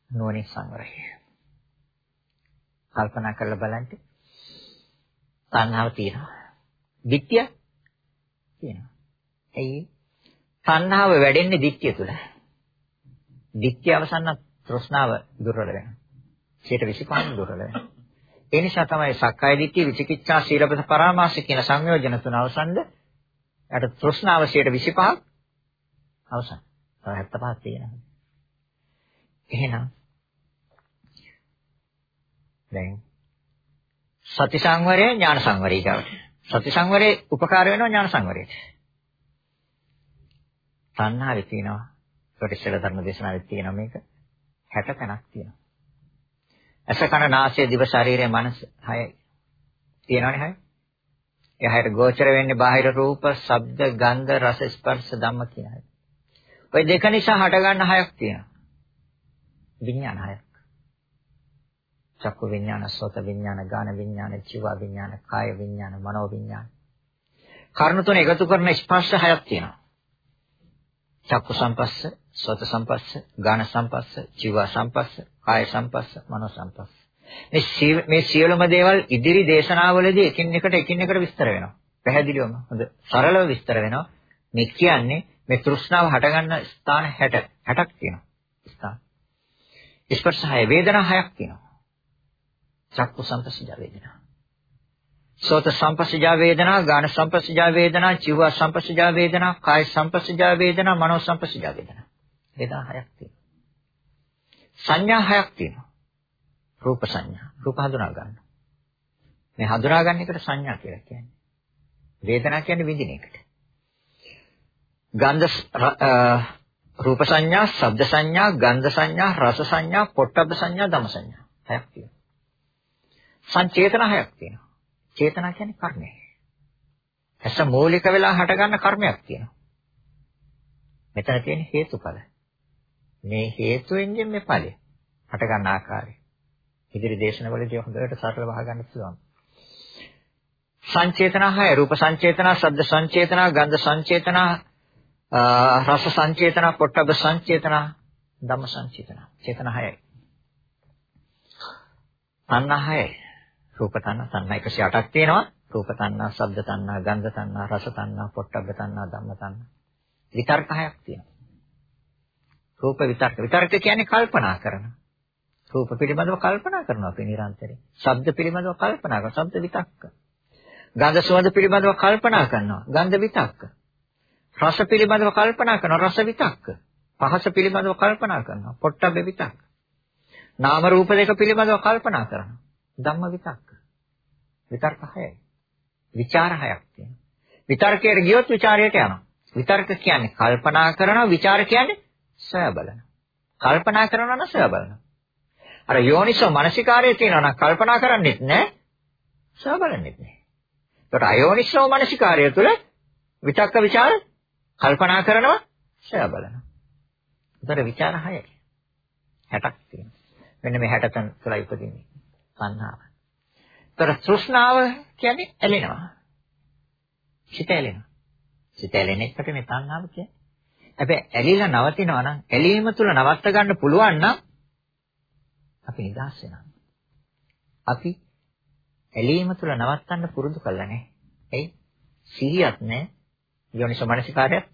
නුවණින් සංවරය. කල්පනා කරලා බලන්න. තණ්හාව තියෙනවා. ditthිය තියෙනවා. ඇයි? තණ්හාව වැඩෙන්නේ ditthිය තුල. ditthිය අවසන් නම් තෘෂ්ණාව දුර්වල වෙනවා. 125 දුර්වල වෙනවා. ඒ නිසා තමයි සක්කාය දිට්ඨිය විචිකිච්ඡා සීලබත පරාමාස කියන සංයෝජන තුන අවසන්ද යට තෘෂ්ණාව 125ක් අවසන්. තව 75ක් තියෙනවා. එහෙනම් දැන් සති සංවරය ඥාන සංවරය ගාවට. සති සංවරේ උපකාර වෙනවා ඥාන සංවරයට. තණ්හාවේ තියෙනවා. ඒකට ඉස්සෙල්ලා ධර්ම දේශනාවේ තියෙනවා මේක 60 තැනක් තියෙනවා. ඇස කන නාසය දිව ශරීරය මනස 6යි. තියෙනවනේ 6. ඒ හැට ගෝචර වෙන්නේ බාහිර රූප, ශබ්ද, ගන්ධ, රස, ස්පර්ශ, ධම්ම කියන හැටි. ওই දෙක නිසා හටගන්න හයක් තියෙනවා. විඥාන හයක්. චක්කු විඥාන, සෝත විඥාන, ගාන විඥාන, ජීව විඥාන, කාය විඥාන, මනෝ විඥාන. කර්ණ තුන එකතු කරන ස්පර්ශ හයක් තියෙනවා. චක්කු සංපස්ස, සෝත සංපස්ස, ගාන සංපස්ස, ජීව සංපස්ස, කාය සංපස්ස, මනෝ සංපස්ස. මේ මේ සියලුම දේවල් ඉදිරි දේශනාවලදී එකින් එකට එකින් එකට විස්තර වෙනවා. පැහැදිලිවම හොඳ සරලව විස්තර වෙනවා. මේ කියන්නේ මේ තෘෂ්ණාව හටගන්න ස්ථාන 60 60ක් තියෙනවා. ස්ථාන. ස්පර්ශ හය වේදනා හයක් තියෙනවා. චක්කු සංපස්සජ වේදනා. සෝත සංපස්සජ වේදනා, ගාන සංපස්සජ වේදනා, චිව සංපස්සජ වේදනා, කාය සංපස්සජ වේදනා, මනෝ සංපස්සජ වේදනා. වේදනා හයක් තියෙනවා. සංඥා හයක් තියෙනවා. රූප සංඥා. රූප හඳුනා ගන්නවා. මේ හඳුනා ගන්න එකට සංඥා කියලා කියන්නේ. වේදනා කියන්නේ විඳින එකට. ගන්ධ රූප සංඥා, ශබ්ද සංඥා, ගන්ධ සංඥා, රස සංඥා, පොට්ටබ්බ සංඥා, ධම්ම සංඥා. හයක් තියෙනවා. සංචේතන හයක් තියෙනවා. චේතනා කියන්නේ කර්මය. ඇස මූලික වෙලා හටගන්න කර්මයක් තියෙනවා. මෙතන තියෙන හේතුඵල. මේ හේතුවෙන් මේ ඵලය හටගන්න ආකාරය. ඉදිරි දේශනවලදී හොඳට සරලව අහගන්න පුළුවන්. සංචේතන හය රූප සංචේතන, ශබ්ද සංචේතන, ගන්ධ සංචේතන, රස සංචේතන, පොට්ටබ්බ සංචේතන, ධම්ම සංචේතන. චේතන හයයි. තණ්හා හයයි. රූප තණ්හා තණ්හා 108ක් තියෙනවා. රූප තණ්හා, ශබ්ද තණ්හා, ගන්ධ තණ්හා, රස තණ්හා, පොට්ටබ්බ තණ්හා, ධම්ම තණ්හා. විතර්ක හයක් තියෙනවා. රූප විතර්ක. විතර්ක කියන්නේ කල්පනා කරන. රූප පිළිබඳව කල්පනා කරනවා අපි නිරන්තරයෙන්. ශබ්ද පිළිබඳව කල්පනා කරනවා. ශබ්ද විතක්ක. ගන්ධ සුවඳ පිළිබඳව කල්පනා කරනවා. ගන්ධ විතක්ක. රස පිළිබඳව කල්පනා කරනවා. රස විතක්ක. පහස පිළිබඳව කල්පනා කරනවා. පොට්ටබ්බ විතක්ක. නාම රූප දෙක පිළිබඳව කල්පනා කරනවා. ධම්ම විතක්ක. විතර්ක හයයි. ਵਿਚාර හයක් තියෙනවා. විතර්කයට ගියොත් ਵਿਚාරයට යනවා. විතර්ක කියන්නේ කල්පනා කරනවා, ਵਿਚාර කියන්නේ සොයා බලනවා. කල්පනා කරනවා නම් සොයා බලනවා. අර යෝනිසෝ මනසිකාරයේ තියෙනවා නම් කල්පනා කරන්නෙත් නෑ, සොයා බලන්නෙත් නෑ. ඒකට අයෝනිසෝ මනසිකාරය තුළ විතක්ක ਵਿਚාර කල්පනා කරනවා, සොයා බලනවා. ඒතර ਵਿਚාර හයයි. 60ක් තියෙනවා. මෙන්න මේ 60 තුළයි උපදින්නේ. සංහාව. ඒතර තෘෂ්ණාව කියන්නේ ඇලෙනවා. සිත ඇලෙනවා. සිත ඇලෙන එකට මේ තණ්හාව කියන්නේ. හැබැයි ඇලිලා නවතිනවා නම් ඇලීම තුල නවත්ත ගන්න පුළුවන් නම් අපි නිදහස් වෙනවා. අපි ඇලීම තුල නවත්තන්න පුරුදු කළා නේ. එයි සිහියක් නැහැ. යෝනිසෝ මනසිකාරයක්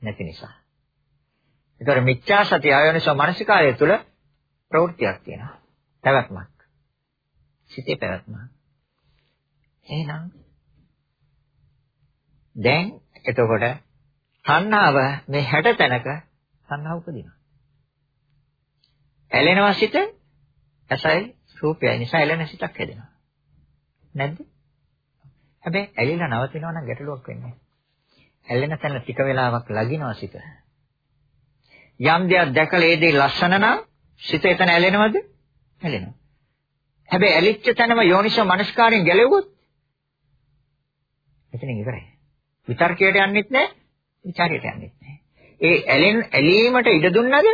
නැති නිසා. ඒතර මිච්ඡා සති ආයෝනිසෝ මනසිකාරය තුල ප්‍රවෘත්තියක් තියෙනවා. පැවැත්මක්. සිතේ පැවැත්ම. එහෙනම් දැන් එතකොට තණ්හාව මේ 60 තැනක තණ්හාව උපදිනවා. ඇලෙනවා සිත ඇසයි රූපයයි නිසා ඇලෙන සිතක් හැදෙනවා. නැද්ද? හැබැයි ඇලිලා නවතිනවා නම් ගැටලුවක් වෙන්නේ ඇලෙන තැන ටික වෙලාවක් ලගිනවා සිත. යම් දෙයක් දැකලා ඒ දේ ලස්සන නම් සිත එතන ඇලෙනවද? ඇලෙනවා. හැබැයි ඇලිච්ච තැනම යෝනිසෝ මනස්කාරයෙන් ගැලෙව්වොත් එතනින් ඉවරයි. විතර්කයට යන්නෙත් නැහැ, ਵਿਚාරයට යන්නෙත් නැහැ. ඒ ඇලෙන ඇලීමට ඉඩ දුන්නද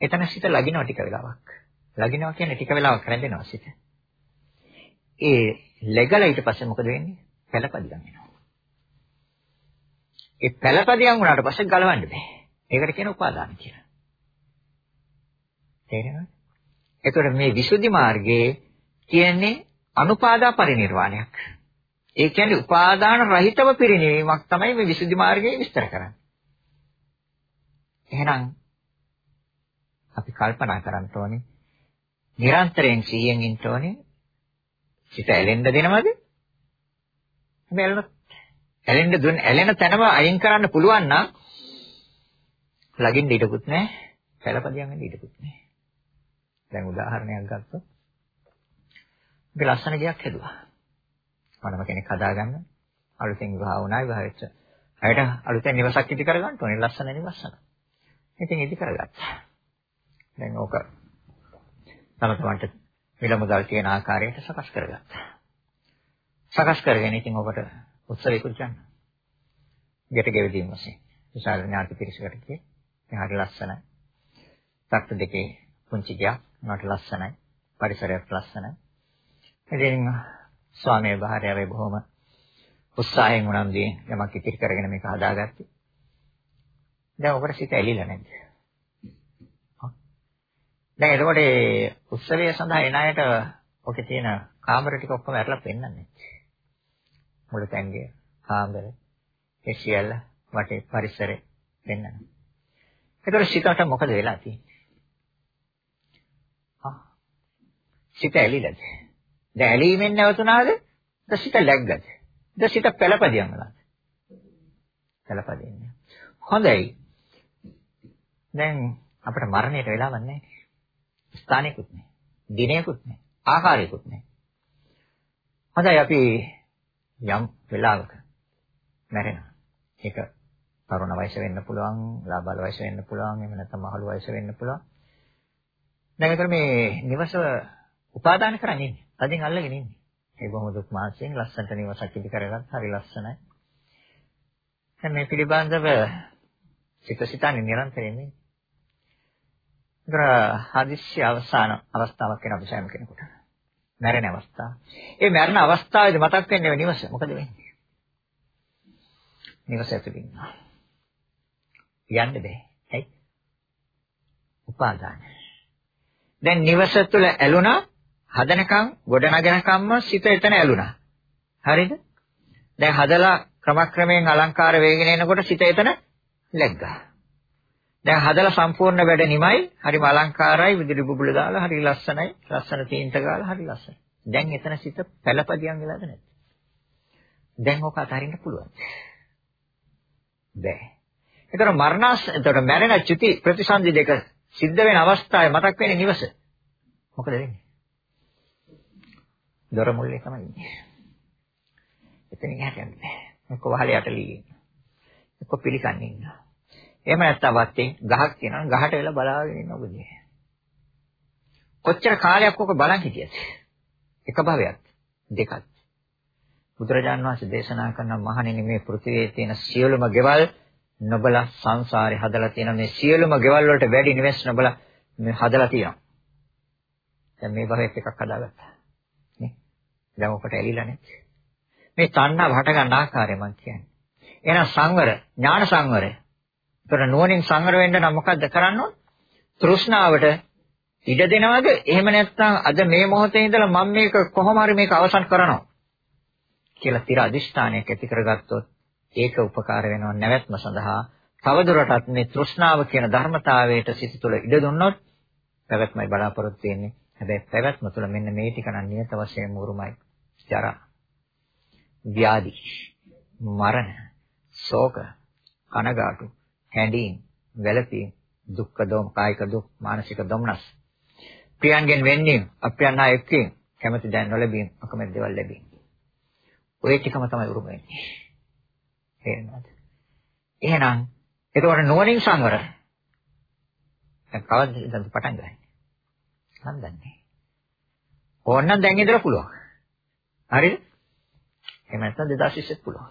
එතන සිත ලගිනවා ටික වෙලාවක්. ලගිනවා කියන්නේ ටික වෙලාවක් රැඳෙනවා සිත. ඒ läගලා ඊට පස්සේ මොකද වෙන්නේ? පළපදියම් වෙනවා. ඒ පළපදියම් වුණාට පස්සේ ගලවන්න බෑ. ඒකට කියන උපාදාන කියලා. තේරෙනවද? එතකොට මේ විසුද්ධි මාර්ගයේ කියන්නේ අනුපාදා පරිණිරවාණයක්. ඒ කියන්නේ උපාදාන රහිතව පිරිණිවීමක් තමයි මේ විසුද්ධි මාර්ගයේ විස්තර කරන්නේ. එහෙනම් අපි කල්පනා කරන්න ඕනේ නිරන්තරයෙන් සිහියෙන් ඉන්න ඕනේ. සිත ඇලෙන්න දෙනවද? හැබැයි ඇලෙන්න දුන්න ඇලෙන තැනම අයින් කරන්න පුළුවන් නම් ලගින් ඊටකුත් නැහැ. පළපදියම් වෙන්න ඊටකුත් නැහැ. දැන් උදාහරණයක් ගත්තොත් අපි ලස්සන ගයක් හැදුවා. මනම කෙනෙක් හදාගන්න අලුතෙන් විවාහ වුණා විවාහ වෙච්ච. අයට අලුතෙන් නිවසක් ඉදි කරගන්න ඕනේ ලස්සන නිවසක්. ඉතින් ඉදි කරගත්තා. දැන් ඕක තම තමන්ට මිල මුදල් තියෙන ආකාරයට සකස් කරගත්තා. සකස් කරගෙන ඉතින් ඔබට උත්සවයකට යන්න. ගෙට ගෙවදීම වශයෙන්. විශාල ඥාති පිරිසකට කියේ. එහාට ලස්සනයි. තත්ත දෙකේ පුංචි ගයක් උනාට ලස්සනයි. පරිසරයක් ලස්සනයි. ඉතින් ස්වාමී භාර්යාවේ බොහොම උත්සාහයෙන් උනන්දුවෙන් යමක් ඉතිරි කරගෙන මේක හදාගත්තේ. දැන් ඔබට සිත ඇලිලා නැද්ද? දැන් එතකොට ඒ උත්සවය සඳහා එන අයට ඔකේ තියෙන කාමර ටික ඔක්කොම ඇරලා පෙන්නන්නේ. මුළු තැන්ගේ කාමර, ඒ සියල්ල වටේ පරිසරය පෙන්නන. ඒතර සිතට මොකද වෙලා තියෙන්නේ? ආ. සිත ඇලිලාද? දැන් ඇලීමෙන් නැවතුණාද? ද සිත läග්ගද? ද සිත පළපදියම් වලාද? පළපදියම්. හොඳයි. දැන් අපිට මරණයට වෙලාවක් නැහැ. ස්ථානයකුත් නැහැ. දිනයකුත් නැහැ. ආකාරයකුත් නැහැ. හොඳයි අපි යම් වෙලාවක මැරෙනවා. ඒක තරුණ වයස වෙන්න පුළුවන්, ලාබාල වයස වෙන්න පුළුවන්, එහෙම නැත්නම් මහලු වයස වෙන්න පුළුවන්. දැන් ඒතර මේ නිවස උපාදාන කරන්නේ ඉන්නේ. තදින් අල්ලගෙන ඉන්නේ. ඒ බොහොම දුක් මාසයෙන් ලස්සනට නිවසක් ඉදි කරගත්ත හරි ලස්සනයි. දැන් මේ පිළිබඳව සිත සිතන්නේ නිරන්තරයෙන් ඉන්නේ. ඒතර හදිස්සි අවසාන අවස්ථාවක් වෙන අපි සෑම කෙනෙකුට. මැරෙන අවස්ථාව. ඒ මැරෙන අවස්ථාවේදී මතක් වෙන්නේ නිවස. මොකද වෙන්නේ? නිවස ඇතුළේ ඉන්නවා. යන්න බෑ. ඇයි? උපාදාන. දැන් නිවස තුළ ඇලුනා හදනකම් ගොඩනගෙනකම්ම සිත එතන ඇලුනා. හරිද? දැන් හදලා ක්‍රමක්‍රමයෙන් අලංකාර වේගෙන එනකොට සිත එතන läග්ගා. දැන් හදලා සම්පූර්ණ වැඩ නිමයි. හරිම අලංකාරයි. විදුලි බුබුල දාලා හරි ලස්සනයි. ලස්සන තීන්ත ගාලා හරි ලස්සනයි. දැන් එතන සිත පළපදියම් වෙලාද නැද්ද? දැන් ඕක අතහරින්න පුළුවන්. බෑ. ඒතර මරණස් ඒතර මැරෙන චුති ප්‍රතිසන්දි දෙක සිද්ධ වෙන අවස්ථාවේ මතක් වෙන්නේ නිවස. මොකද වෙන්නේ? දොර මුල්ලේ තමයි ඉන්නේ. එතනින් එහාට යන්නේ නැහැ. එක්ක වහලේ යටලී ඉන්නවා. එක්ක පිළිකන්නේ ඉන්නවා. එහෙම නැත්නම් වත්තේ ගහක් තියෙනවා ගහට වෙලා බලාගෙන ඉන්න ඔබ දිහා. කොච්චර කාලයක් ඔක බලන් හිටියද? එක භවයක් දෙකක්. බුදුරජාන් වහන්සේ දේශනා කරන මහණෙනි මේ පෘථිවියේ තියෙන සියලුම ගෙවල් නොබලා සංසාරේ හදලා තියෙන මේ සියලුම ගෙවල් වලට වැඩි නිවෙස් නොබලා මේ හදලා තියෙනවා. දැන් මේ භවයත් එකක් හදාගත්තා. නේ? දැන් ඔකට ඇලිලා නේ. මේ තණ්හා වට ගන්න ආකාරය මම කියන්නේ. එහෙනම් සංවර, ඥාන සංවරය ඒතර නුවණින් සංවර වෙන්න නම් මොකද්ද කරන්න ඕන? තෘෂ්ණාවට ඉඩ දෙනවද? එහෙම නැත්නම් අද මේ මොහොතේ ඉඳලා මම මේක කොහොම හරි මේක අවසන් කරනවා කියලා තිර අදිෂ්ඨානයක් ඇති කරගත්තොත් ඒක උපකාර වෙනවා නැවැත්ම සඳහා තවදුරටත් මේ තෘෂ්ණාව කියන ධර්මතාවයට සිත තුළ ඉඩ දුන්නොත් පැවැත්මයි බලාපොරොත්තු වෙන්නේ. හැබැයි පැවැත්ම තුළ මෙන්න මේ ටික නම් නියත වශයෙන්ම උරුමයි. ජරා, ව්‍යාධි, මරණ, ශෝක, කනගාටු, හැඬීම්, වැළපීම්, දුක්ඛ දෝම, කායික දුක්, මානසික දුම්නස්. ප්‍රියයන්ගෙන් වෙන්නේ අප්‍රියන් හා එක්කීම්, කැමැති දැන් නොලැබීම්, අකමැති දේවල් ලැබීම්. ඔය ටිකම තමයි උරුම වෙන්නේ. තේරෙනවද? එහෙනම් එතකොට නුවණින් සංවර. දැන් කවද්ද ඉඳන් පටන් ගන්නේ? මන් දන්නේ. ඕනනම් දැන් ඉඳලා පුළුවන්. හරිද? එහෙම නැත්නම් 2020 පුළුවන්.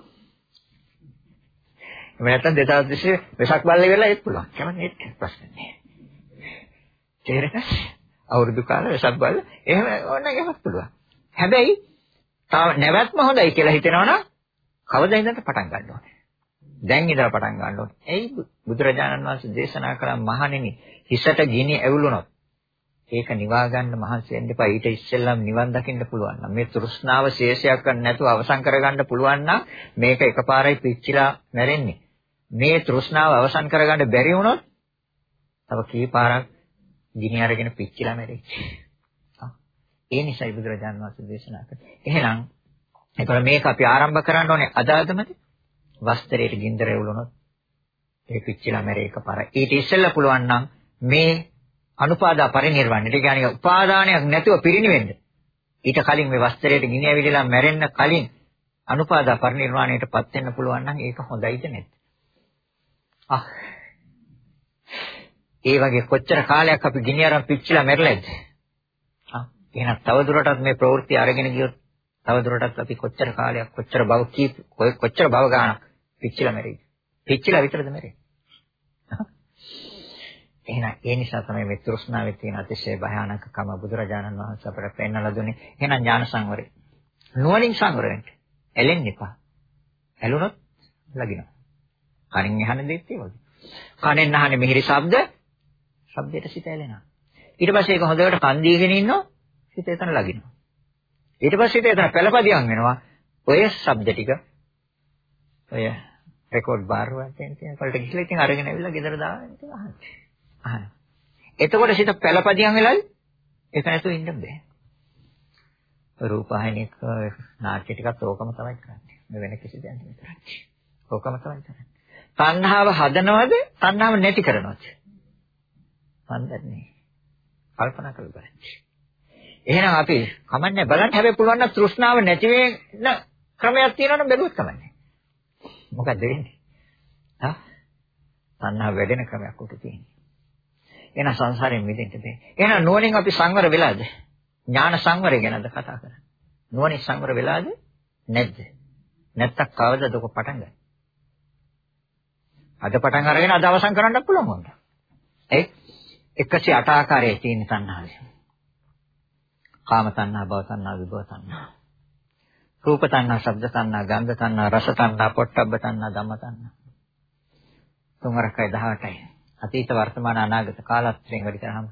එහෙම නැත්නම් 2020 වෙසක් බල්ලේ වෙලා ඒත් පුළුවන්. කැමති ඒත් ප්‍රශ්න නෑ. තේරෙනවද? අවුරුදු කාලේ වෙසක් බල්ල එහෙම ඕනනම් එහෙමත් පුළුවන්. හැබැයි තාම නැවැත්ම හොඳයි කියලා හිතෙනවනම් කවදා ඉඳන්ද පටන් ගන්න ඕනේ. දැන් ඉඳලා පටන් ගන්න ඕනේ. එයි බුදුරජාණන් වහන්සේ දේශනා කරා මහණෙනි හිසට ගිනි ඇවිලුනොත් ඒක නිවා ගන්න මහන්සි වෙන්න එපා. ඊට ඉස්සෙල්ලම නිවන් දකින්න පුළුවන් නම් මේ තෘෂ්ණාව ශේෂයක් ගන්න නැතුව අවසන් කරගන්න පුළුවන් නම් මේක එකපාරයි පිච්චිලා මැරෙන්නේ. මේ තෘෂ්ණාව අවසන් කරගන්න බැරි වුණොත් තව කීපාරක් ගිනි අරගෙන පිච්චිලා මැරෙයි. ඒ නිසායි බුදුරජාණන් වහන්සේ දේශනා කළේ. එහෙනම් ඒතර මේක අපි ආරම්භ කරන්න ඕනේ අදාළමද? වස්ත්‍රයට ගින්දර එවුලුනොත් ඒ පිච්චිලා මැරේ එකපාරයි. ඊට ඉස්සෙල්ලා පුළුවන් නම් මේ අනුපාදා පරිනිර්වාණය. ඒ කියන්නේ උපාදානයක් නැතුව පිරිනිවෙන්න. ඊට කලින් මේ වස්ත්‍රයට ගිනි ඇවිදලා මැරෙන්න කලින් අනුපාදා පරිනිර්වාණයටපත් වෙන්න පුළුවන් නම් ඒක හොඳයිද නැද්ද? ආ ඒ වගේ කොච්චර කාලයක් අපි ගිනි අරන් පිච්චිලා මැරෙලාද? ආ එහෙනම් තවදුරටත් මේ ප්‍රවෘත්ති අරගෙන ගියොත් තවදුරටත් අපි කොච්චර කාලයක් කොච්චර භව කීප කොච්චර භව ගානක් පිච්චිලා මැරෙයිද? පිච්චිලා විතරද මැරෙන්නේ? එහෙනම් ඒ නිසා තමයි මේ තෘෂ්ණාවේ තියෙන අතිශය භයානකකම බුදුරජාණන් වහන්සේ අපට පෙන්වලා දුන්නේ. එහෙනම් ඥාන සංවරය. නුවණින් සංවර වෙන්න. ඇලෙන්න එපා. ඇලුනොත් ලගිනවා. කනින් අහන දෙයක් ඒ වගේ. කනෙන් අහන්නේ මිහිරි ශබ්ද, ශබ්දයට සිත ඇලෙනවා. ඊට පස්සේ ඒක හොඳට කන් දීගෙන ඉන්නවා, සිත එතන ලගිනවා. ඊට පස්සේ සිත එතන පළපදියම් වෙනවා. ඔය ශබ්ද ටික ඔය රෙකෝඩ් බාර් වලින් තියෙන කල්ට ගිහලා ඉතින් අරගෙන ඇවිල්ලා ගෙදර දාගෙන ඉතින් අහන්නේ. අහනවා. එතකොට සිත පළපදියම් වෙලායි ඒක නැතුව ඉන්න බෑ. රූපහිනික නාට්‍ය ටිකත් ඕකම තමයි කරන්නේ. මේ වෙන කිසි දෙයක් නෙමෙයි කරන්නේ. ඕකම තමයි කරන්නේ. තණ්හාව හදනවද? තණ්හාව නැති කරනවද? මන්දන්නේ. කල්පනා කරලා බලන්න. එහෙනම් අපි කමන්නේ බලන්න හැබැයි පුළුවන් නම් තෘෂ්ණාව නැති වෙන ක්‍රමයක් තියෙනවනම් බැලුවොත් කමන්නේ. මොකද වෙන්නේ? හා? තණ්හාව වැඩෙන ක්‍රමයක් උට තියෙන්නේ. එහෙනම් සංසාරයෙන් මිදෙන්න බෑ. එහෙනම් නුවණින් අපි සංවර වෙලාද? ඥාන සංවරය ගැනද කතා කරන්නේ? නුවණින් සංවර වෙලාද? නැද්ද? නැත්තම් කවදද ඔක පටන් ගන්නේ? අද පටන් අරගෙන අද අවසන් කරන්නත් පුළුවන් වුණා. ඒ 108 ආකාරයේ තියෙන තණ්හාවයි. කාම තණ්හා, භව තණ්හා, විභව තණ්හා. රූප තණ්හා, ශබ්ද තණ්හා, ගන්ධ තණ්හා, රස තණ්හා, පොට්ටබ්බ තණ්හා, ධම්ම තණ්හා. තුන්වරකයි 18යි. අතීත වර්තමාන අනාගත කාලත්‍රයෙන් වැඩි කරාම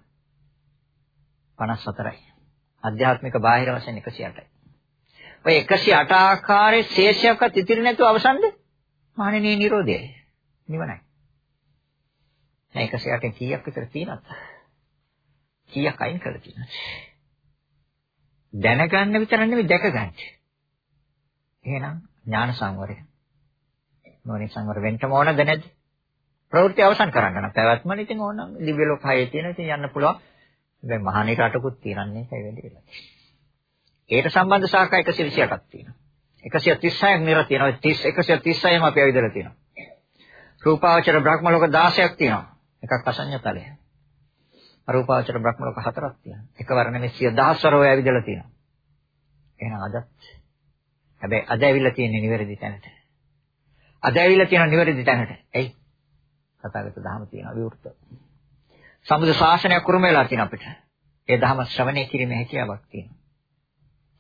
54යි. අධ්‍යාත්මික බාහිර වශයෙන් 108යි. ඔය 108 ආකාරයේ ශේෂයක්වත් ඉතිරි නැතුව අවසන්ද? මානනීය නිරෝධයයි. නිවනයි. දැන් 108න් කීයක් විතර තියෙනවද? කීයක් අයින් කරලා තියෙනවද? දැනගන්න විතර නෙමෙයි දැක ගන්න. එහෙනම් ඥාන සංවරය. නොනින් සංවර වෙන්න ඕනද නැද්ද? ප්‍රවෘත්ති අවසන් කරන්න නම් පැවැත්මන ඉතින් ඕනනම් දිව්‍ය ලෝක හයේ තියෙන ඉතින් යන්න පුළුවන්. දැන් මහානී රටකුත් තියෙනන්නේ ඒකයි වෙන්නේ කියලා. ඒට සම්බන්ධ ශාඛා 128ක් තියෙනවා. 136ක් නිර තියෙනවා. 30 136ම අපි ඇවිදලා තියෙනවා. රූපාවචර බ්‍රහ්ම ලෝක 16ක් තියෙනවා. එකක් අසඤ්ඤතලය. අරූපාවචර බ්‍රහ්ම ලෝක හතරක් තියෙනවා. එකවර නෙමෙයි සිය දහස්වර ඔය ඇවිදලා තියෙනවා. එහෙනම් අදත් හැබැයි අද ඇවිල්ලා තියෙන්නේ නිවැරදි තැනට. අද ඇවිල්ලා තියෙන නිවැරදි තැනට. එයි තථාගත ධර්ම තියෙනවා විවෘත. සමුද ශාසනයක් කුරුම වෙලා තියෙන අපිට. ඒ ධර්ම ශ්‍රවණය කිරීමේ හැකියාවක් තියෙනවා.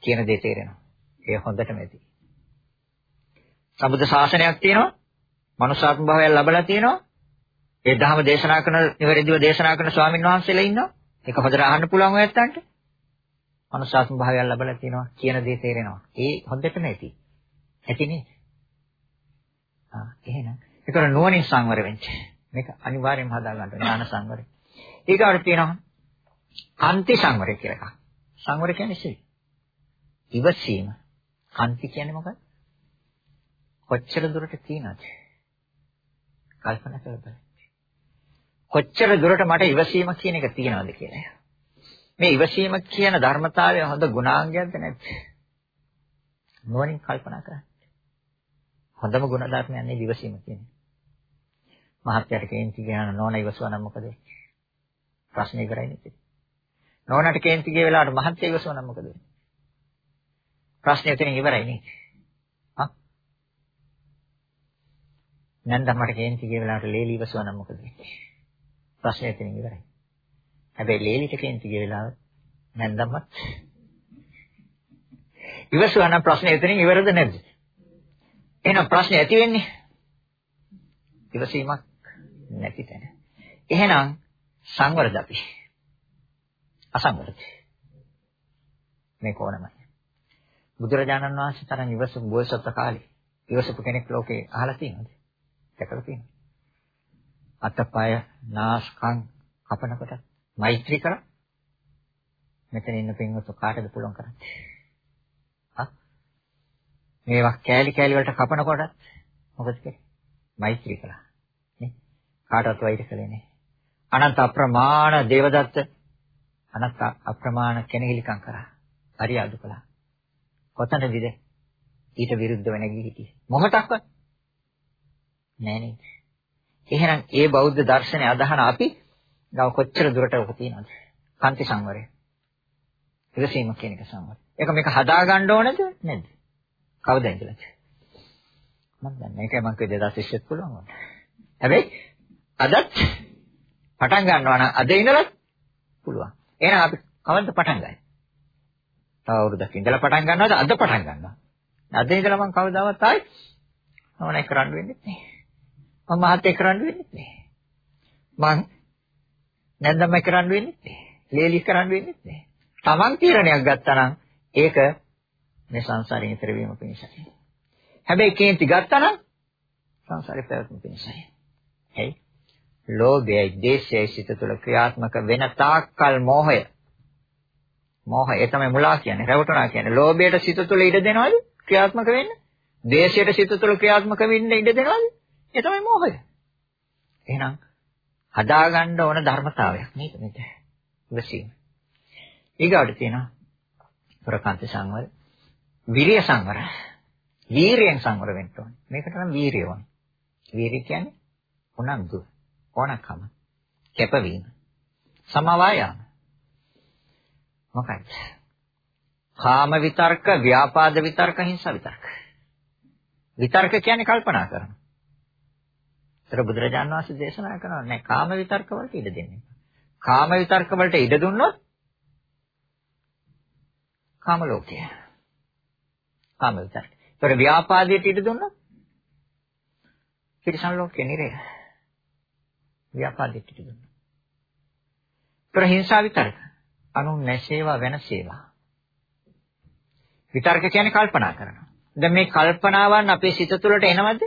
කියන දේ තේරෙනවා. ඒ හොඳටම ඇති. සමුද ශාසනයක් තියෙනවා. මනුෂ්‍යාත්ම භාවය ලැබලා තියෙනවා. ඒ ධර්ම දේශනා කරන නිවැරදිව දේශනා කරන ස්වාමින් වහන්සේලා ඉන්නවා. ඒක හොඳට අහන්න පුළුවන් ඔය ඇත්තන්ට. මනුෂ්‍යාත්ම භාවය ලැබලා තියෙනවා කියන දේ තේරෙනවා. ඒ හොඳටම ඇති. ඇතිනේ. ආ එහෙනම් ඒතර නුවණින් සංවර වෙන්න. මේක අනිවාර්යයෙන්ම හදා ගන්න ඥාන සංවරය. ඊගාට තියෙනවා කාන්ති සංවරය කියලා එකක්. සංවර කියන්නේ සිල්. ඉවසීම. කාන්ති කියන්නේ මොකක්ද? කොච්චර දුරට තියනද? කල්පනා කරලා බලන්න. කොච්චර දුරට මට ඉවසීම කියන එක තියනවද කියලා. මේ ඉවසීම කියන ධර්මතාවය හොඳ ගුණාංගයක්ද නැද්ද? නුවණින් කල්පනා කරන්න. හොඳම ගුණ ධර්මයක් නේ ඉවසීම කියන්නේ. මහත්යට කේන්ති ගහන නෝන ඉවසුවා නම් මොකද? ප්‍රශ්නේ ඉවරයි නේද? නෝනට කේන්ති ගිය වෙලාවට මහත්ය ඉවසුවා නම් මොකද වෙන්නේ? ප්‍රශ්නේ එතනින් ඉවරයි නේ. හා? නැන්දා මට කේන්ති ගිය වෙලාවට ලේලි ඉවසුවා නම් මොකද වෙන්නේ? ප්‍රශ්නේ එතනින් ඉවරයි. හැබැයි ලේලිට කේන්ති ගිය වෙලාවට නැන්දම්මත් ඉවසුවා නම් ප්‍රශ්නේ එතනින් ඉවරද නැද්ද? එහෙනම් ප්‍රශ්නේ ඇති වෙන්නේ ඉවසීමක් නැති තැන. එහෙනම් සංවරද අපි? අසංවරද? මේ කොනමයි. බුදුරජාණන් වහන්සේ තරම් ඉවසපු බෝසත් කාලේ ඉවසපු කෙනෙක් ලෝකේ අහලා තියෙනවද? දැකලා තියෙනවද? අතපය නාස්කම් කපනකොට මෛත්‍රී කරා මෙතන ඉන්න පින්වතු කාටද පුළුවන් කරන්නේ? ආ මේවා කෑලි කෑලි වලට කපනකොට මොකද කරන්නේ? මෛත්‍රී කළා. කාටවත් වෛර කළේ නැහැ. අනන්ත අප්‍රමාණ දේවදත්ත අනන්ත අප්‍රමාණ කෙනෙහිලිකම් කරා. හරි අඩු කළා. කොතනදද? ඊට විරුද්ධව නැගී හිටියේ. මොහොතක්වත් නෑ නේද? එහෙනම් ඒ බෞද්ධ දර්ශනය අදහන අපි ගව කොච්චර දුරට ඔක තියනවද? කාන්ති සංවරය. ඉවසීම කියන එක සංවරය. ඒක මේක හදා ගන්න ඕනද නැද්ද? කවදද ඉඳලාද? මම දන්නේ ඒකයි මම කිව්වේ 2020ත් පුළුවන් වුණා. හැබැයි අදත් පටන් ගන්නවා නම් අද ඉඳලා පුළුවන්. එහෙනම් අපි කවද්ද පටන් ගන්නේ? තව අවුරුද්දක් ඉඳලා පටන් ගන්නවද? අද පටන් ගන්නවා. අද ඉඳලා මම කවදාවත් ආයි මම නැක් කරන්න වෙන්නේ නැහැ. මම මහත්ය කරන්න වෙන්නේ නැහැ. මං නැන්දම කරන්න වෙන්නේ නැහැ. ලේලි කරන්න වෙන්නේ නැහැ. Taman තීරණයක් ගත්තා නම් ඒක මේ සංසාරයෙන් ඈතර වීම පිණිසයි. හැබැයි කේන්ති ගත්තා නම් සංසාරේ පැවැත්ම පිණිසයි. ඇයි? ලෝභයයි, ද්වේෂයයි සිත තුළ ක්‍රියාත්මක වෙන තාක්කල් මෝහය. මෝහය ඒ තමයි මුලා කියන්නේ. රැවටුණා කියන්නේ. ලෝභයට සිත තුළ ඉඩ දෙනවද? ක්‍රියාත්මක වෙන්න. ද්වේෂයට සිත තුළ ක්‍රියාත්මක වෙන්න ඉඩ දෙනවද? ඒ තමයි මෝහය. එහෙනම් හදාගන්න ඕන ධර්මතාවයක් නේද මේක? ඉවසීම. ඊගාට තියෙනවා ප්‍රකාන්ත සංවර, විරිය සංවර. වීරියෙන් සංවර වෙන්න ඕනේ. මේකට නම් වීරිය ඕනේ. වීරිය කියන්නේ උනන්දු, ඕනකම, කැපවීම, සමවායම. මොකක්ද? කාම විතර්ක, ව්‍යාපාද විතර්ක, හිංසා විතර්ක. විතර්ක කියන්නේ කල්පනා කරන. ඒතර බුදුරජාණන් වහන්සේ දේශනා කරනවා නෑ කාම විතර්ක වලට ඉඩ දෙන්නේ. කාම විතර්ක වලට ඉඩ දුන්නොත් කාම ලෝකය. කාම විතර්ක. ඒතර ව්‍යාපාදයට ඉඩ දුන්නොත් තිරිසන් ලෝකේ නිරය. ව්‍යාපාදයට ඉඩ දුන්නොත්. ඒතර හිංසා විතර්ක. අනුන් නැසේවා වෙන සේවා. විතර්ක කියන්නේ කල්පනා කරනවා. දැන් මේ කල්පනාවන් අපේ සිත තුළට එනවද?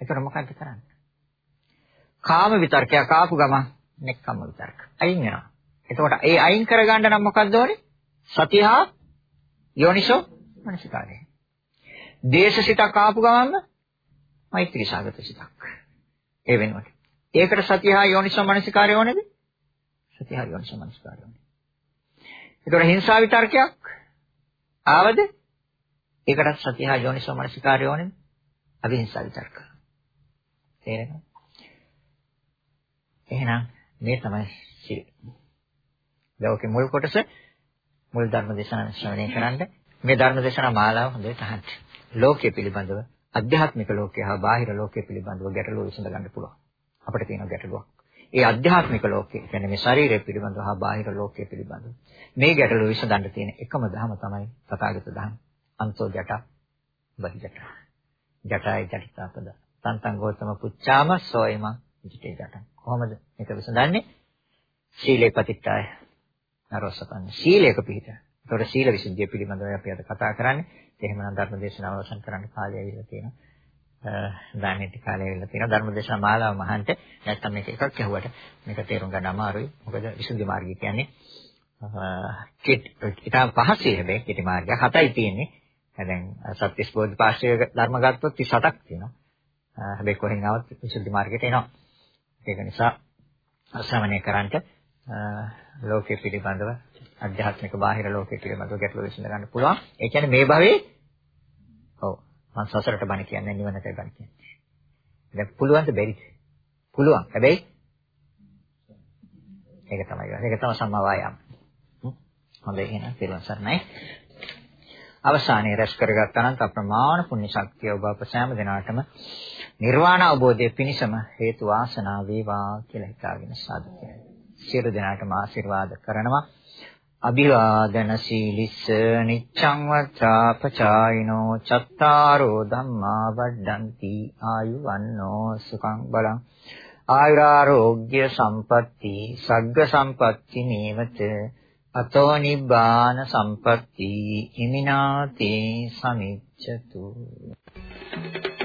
ඒතර මොකක්ද කරන්නේ? කාම විතර්කයක් ආපු ගමන් නෙක්කම විතර්ක. අයින් වෙනවා. එතකොට ඒ අයින් කරගන්න නම් මොකක්ද ඕනේ? සතිහා යෝනිසෝ මනසිකාරය. දේශසිතක් ආපු ගමන්ම මෛත්‍රී සාගත සිතක්. ඒ වෙනුවට. ඒකට සතිහා යෝනිසෝ මනසිකාරය ඕනේද? සතිහා යෝනිසෝ මනසිකාරය ඕනේ. ඒතකොට හිංසා විතර්කයක් ආවද? ඒකට සතිහා යෝනිසෝ මනසිකාරය ඕනේද? අවිහිංසා විතර්ක. තේරෙනවද? එහෙනම් මේ තමයි සිල්. ලෝකේ මුල් කොටස මුල් ධර්ම දේශනා ශ්‍රවණය කරන්න මේ ධර්ම දේශනා මාලාව හොඳට අහන්න. ලෝකයේ පිළිබඳව අධ්‍යාත්මික ලෝකය හා බාහිර ලෝකයේ පිළිබඳව ගැටලුව විසඳ ගන්න පුළුවන්. අපිට තියෙන ගැටලුවක්. ඒ අධ්‍යාත්මික ලෝකය කියන්නේ මේ ශරීරය පිළිබඳව හා බාහිර ලෝකය පිළිබඳව. මේ ගැටලුව විසඳන්න තියෙන එකම ධර්ම තමයි තථාගත ධර්ම. අන්තෝ ජට බහි ජට. ජටයි ජටිතාපද. තන්තං ගෝතම පුච්චාම සෝයම විචිතේ ජට. කොහොමද මේක විසඳන්නේ? සීලේ පතිට්ඨාය. නරොසපන්න. සීලයක පිහිට. ඒතකොට සීල විසුද්ධිය පිළිබඳව අපි අද කතා කරන්නේ. එහෙමනම් ධර්ම දේශනාව අවසන් කරන්න කාලය ඇවිල්ලා තියෙනවා. දානෙට කාලය ඇවිල්ලා තියෙනවා. ධර්ම දේශනා මාලාව මහන්ට නැත්තම් මේක එකක් ඇහුවට මේක තේරුම් ගන්න අමාරුයි. මොකද විසුද්ධි මාර්ගය කියන්නේ ඉතාම පහසුයි හැබැයි කෙටි මාර්ගය හතයි තියෙන්නේ. දැන් සත්‍විස් බෝධිපාක්ෂික ධර්ම ගත්තොත් 37ක් තියෙනවා. හැබැයි කොහෙන් ආවත් විසුද්ධි මාර්ගයට එනවා. ඒක නිසා ශ්‍රවණය කරන්ට ලෝකයේ පිළිබඳව අධ්‍යාත්මික බාහිර ලෝකයේ පිළිබඳව ගැටලු විසඳ ගන්න පුළුවන්. ඒ කියන්නේ මේ භවයේ ඔව් මම සසරට බණ කියන්නේ නිවනට බණ කියන්නේ. දැන් පුළුවන්ද බැරිද? පුළුවන්. හැබැයි ඒක තමයි. ඒක තමයි සම්මා වායාම. හොඳයි එහෙනම් පිරුවන් සරණයි. අවසානයේ රැස් කරගත්තා නම් අප්‍රමාණ පුණ්‍ය ශක්තිය ඔබ අප සෑම දිනාටම නිර්වාණ අවබෝධය පිණිසම හේතු වාසනා වේවා කියලා හිතාගෙන සාදු කියනවා. සියලු දෙනාටම ආශිර්වාද කරනවා. අභිවාදන සීලිස්ස නිච්ඡං වත්‍රාපචායිනෝ චත්තාරෝ ධම්මා වඩ්ඩಂತಿ ආයුවන්නෝ සුඛං බලං ආයුරාෝග්‍ය සම්පatti සග්ග සම්පatti නේවත අතෝ නිබ්බාන සම්පatti හිමිනාතේ සමිච්ඡතු Thank you.